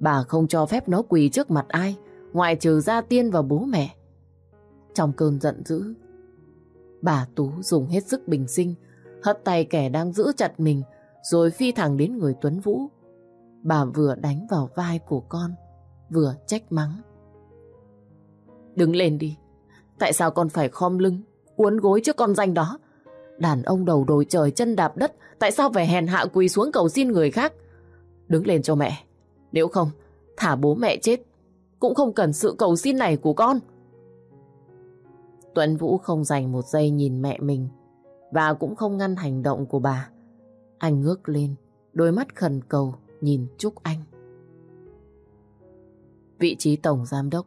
Bà không cho phép nó quỳ trước mặt ai, ngoại trừ Gia Tiên và bố mẹ. Trong cơn giận dữ, bà Tú dùng hết sức bình sinh, hất tay kẻ đang giữ chặt mình, rồi phi thẳng đến người Tuấn Vũ. Bà vừa đánh vào vai của con, vừa trách mắng. Đứng lên đi, tại sao con phải khom lưng, uốn gối trước con danh đó? Đàn ông đầu đồi trời chân đạp đất, tại sao phải hèn hạ quỳ xuống cầu xin người khác? Đứng lên cho mẹ, nếu không, thả bố mẹ chết, cũng không cần sự cầu xin này của con. Tuấn Vũ không dành một giây nhìn mẹ mình, và cũng không ngăn hành động của bà. Anh ngước lên, đôi mắt khẩn cầu nhìn Trúc Anh. Vị trí tổng giám đốc,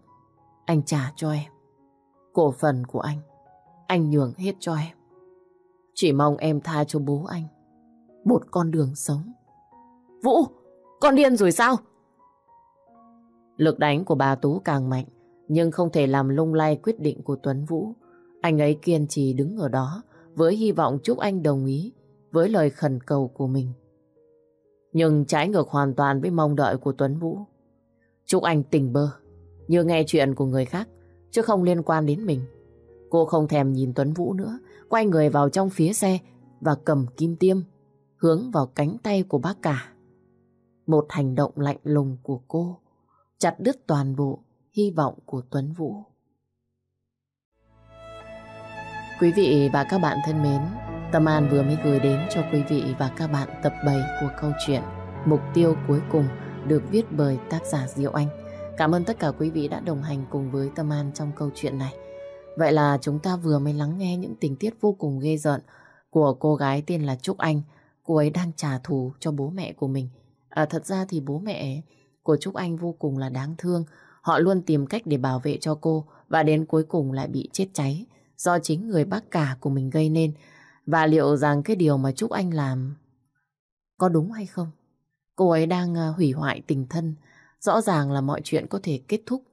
anh trả cho em. Cổ phần của anh, anh nhường hết cho em. Chỉ mong em tha cho bố anh. Một con đường sống. Vũ, con điên rồi sao? Lực đánh của bà Tú càng mạnh, nhưng không thể làm lung lay quyết định của Tuấn Vũ. Anh ấy kiên trì đứng ở đó với hy vọng chúc anh đồng ý với lời khẩn cầu của mình. Nhưng trái ngược hoàn toàn với mong đợi của Tuấn Vũ. Trúc Anh tỉnh bơ, như nghe chuyện của người khác, chứ không liên quan đến mình. Cô không thèm nhìn Tuấn Vũ nữa, quay người vào trong phía xe và cầm kim tiêm, hướng vào cánh tay của bác cả. Một hành động lạnh lùng của cô, chặt đứt toàn bộ hy vọng của Tuấn Vũ. Quý vị và các bạn thân mến, Tâm An vừa mới gửi đến cho quý vị và các bạn tập 7 của câu chuyện Mục tiêu cuối cùng được viết bởi tác giả Diệu Anh. Cảm ơn tất cả quý vị đã đồng hành cùng với Tâm An trong câu chuyện này. Vậy là chúng ta vừa mới lắng nghe những tình tiết vô cùng ghê rợn của cô gái tên là Trúc Anh. Cô ấy đang trả thù cho bố mẹ của mình. À, thật ra thì bố mẹ của Trúc Anh vô cùng là đáng thương. Họ luôn tìm cách để bảo vệ cho cô và đến cuối cùng lại bị chết cháy do chính người bác cả của mình gây nên. Và liệu rằng cái điều mà Trúc Anh làm có đúng hay không? Cô ấy đang à, hủy hoại tình thân. Rõ ràng là mọi chuyện có thể kết thúc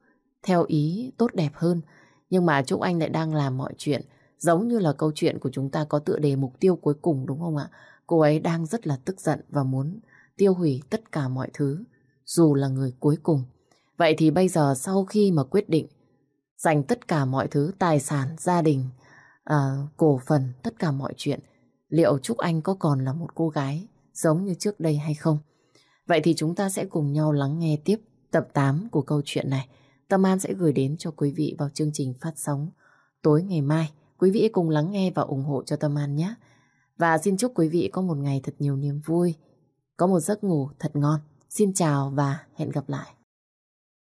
theo ý tốt đẹp hơn. Nhưng mà Trúc Anh lại đang làm mọi chuyện giống như là câu chuyện của chúng ta có tựa đề mục tiêu cuối cùng đúng không ạ? Cô ấy đang rất là tức giận và muốn tiêu hủy tất cả mọi thứ, dù là người cuối cùng. Vậy thì bây giờ sau khi mà quyết định dành tất cả mọi thứ, tài sản, gia đình, à, cổ phần, tất cả mọi chuyện. Liệu Trúc Anh có còn là một cô gái giống như trước đây hay không? Vậy thì chúng ta sẽ cùng nhau lắng nghe tiếp tập 8 của câu chuyện này. Tâm An sẽ gửi đến cho quý vị vào chương trình phát sóng tối ngày mai. Quý vị cùng lắng nghe và ủng hộ cho Tâm An nhé. Và xin chúc quý vị có một ngày thật nhiều niềm vui, có một giấc ngủ thật ngon. Xin chào và hẹn gặp lại.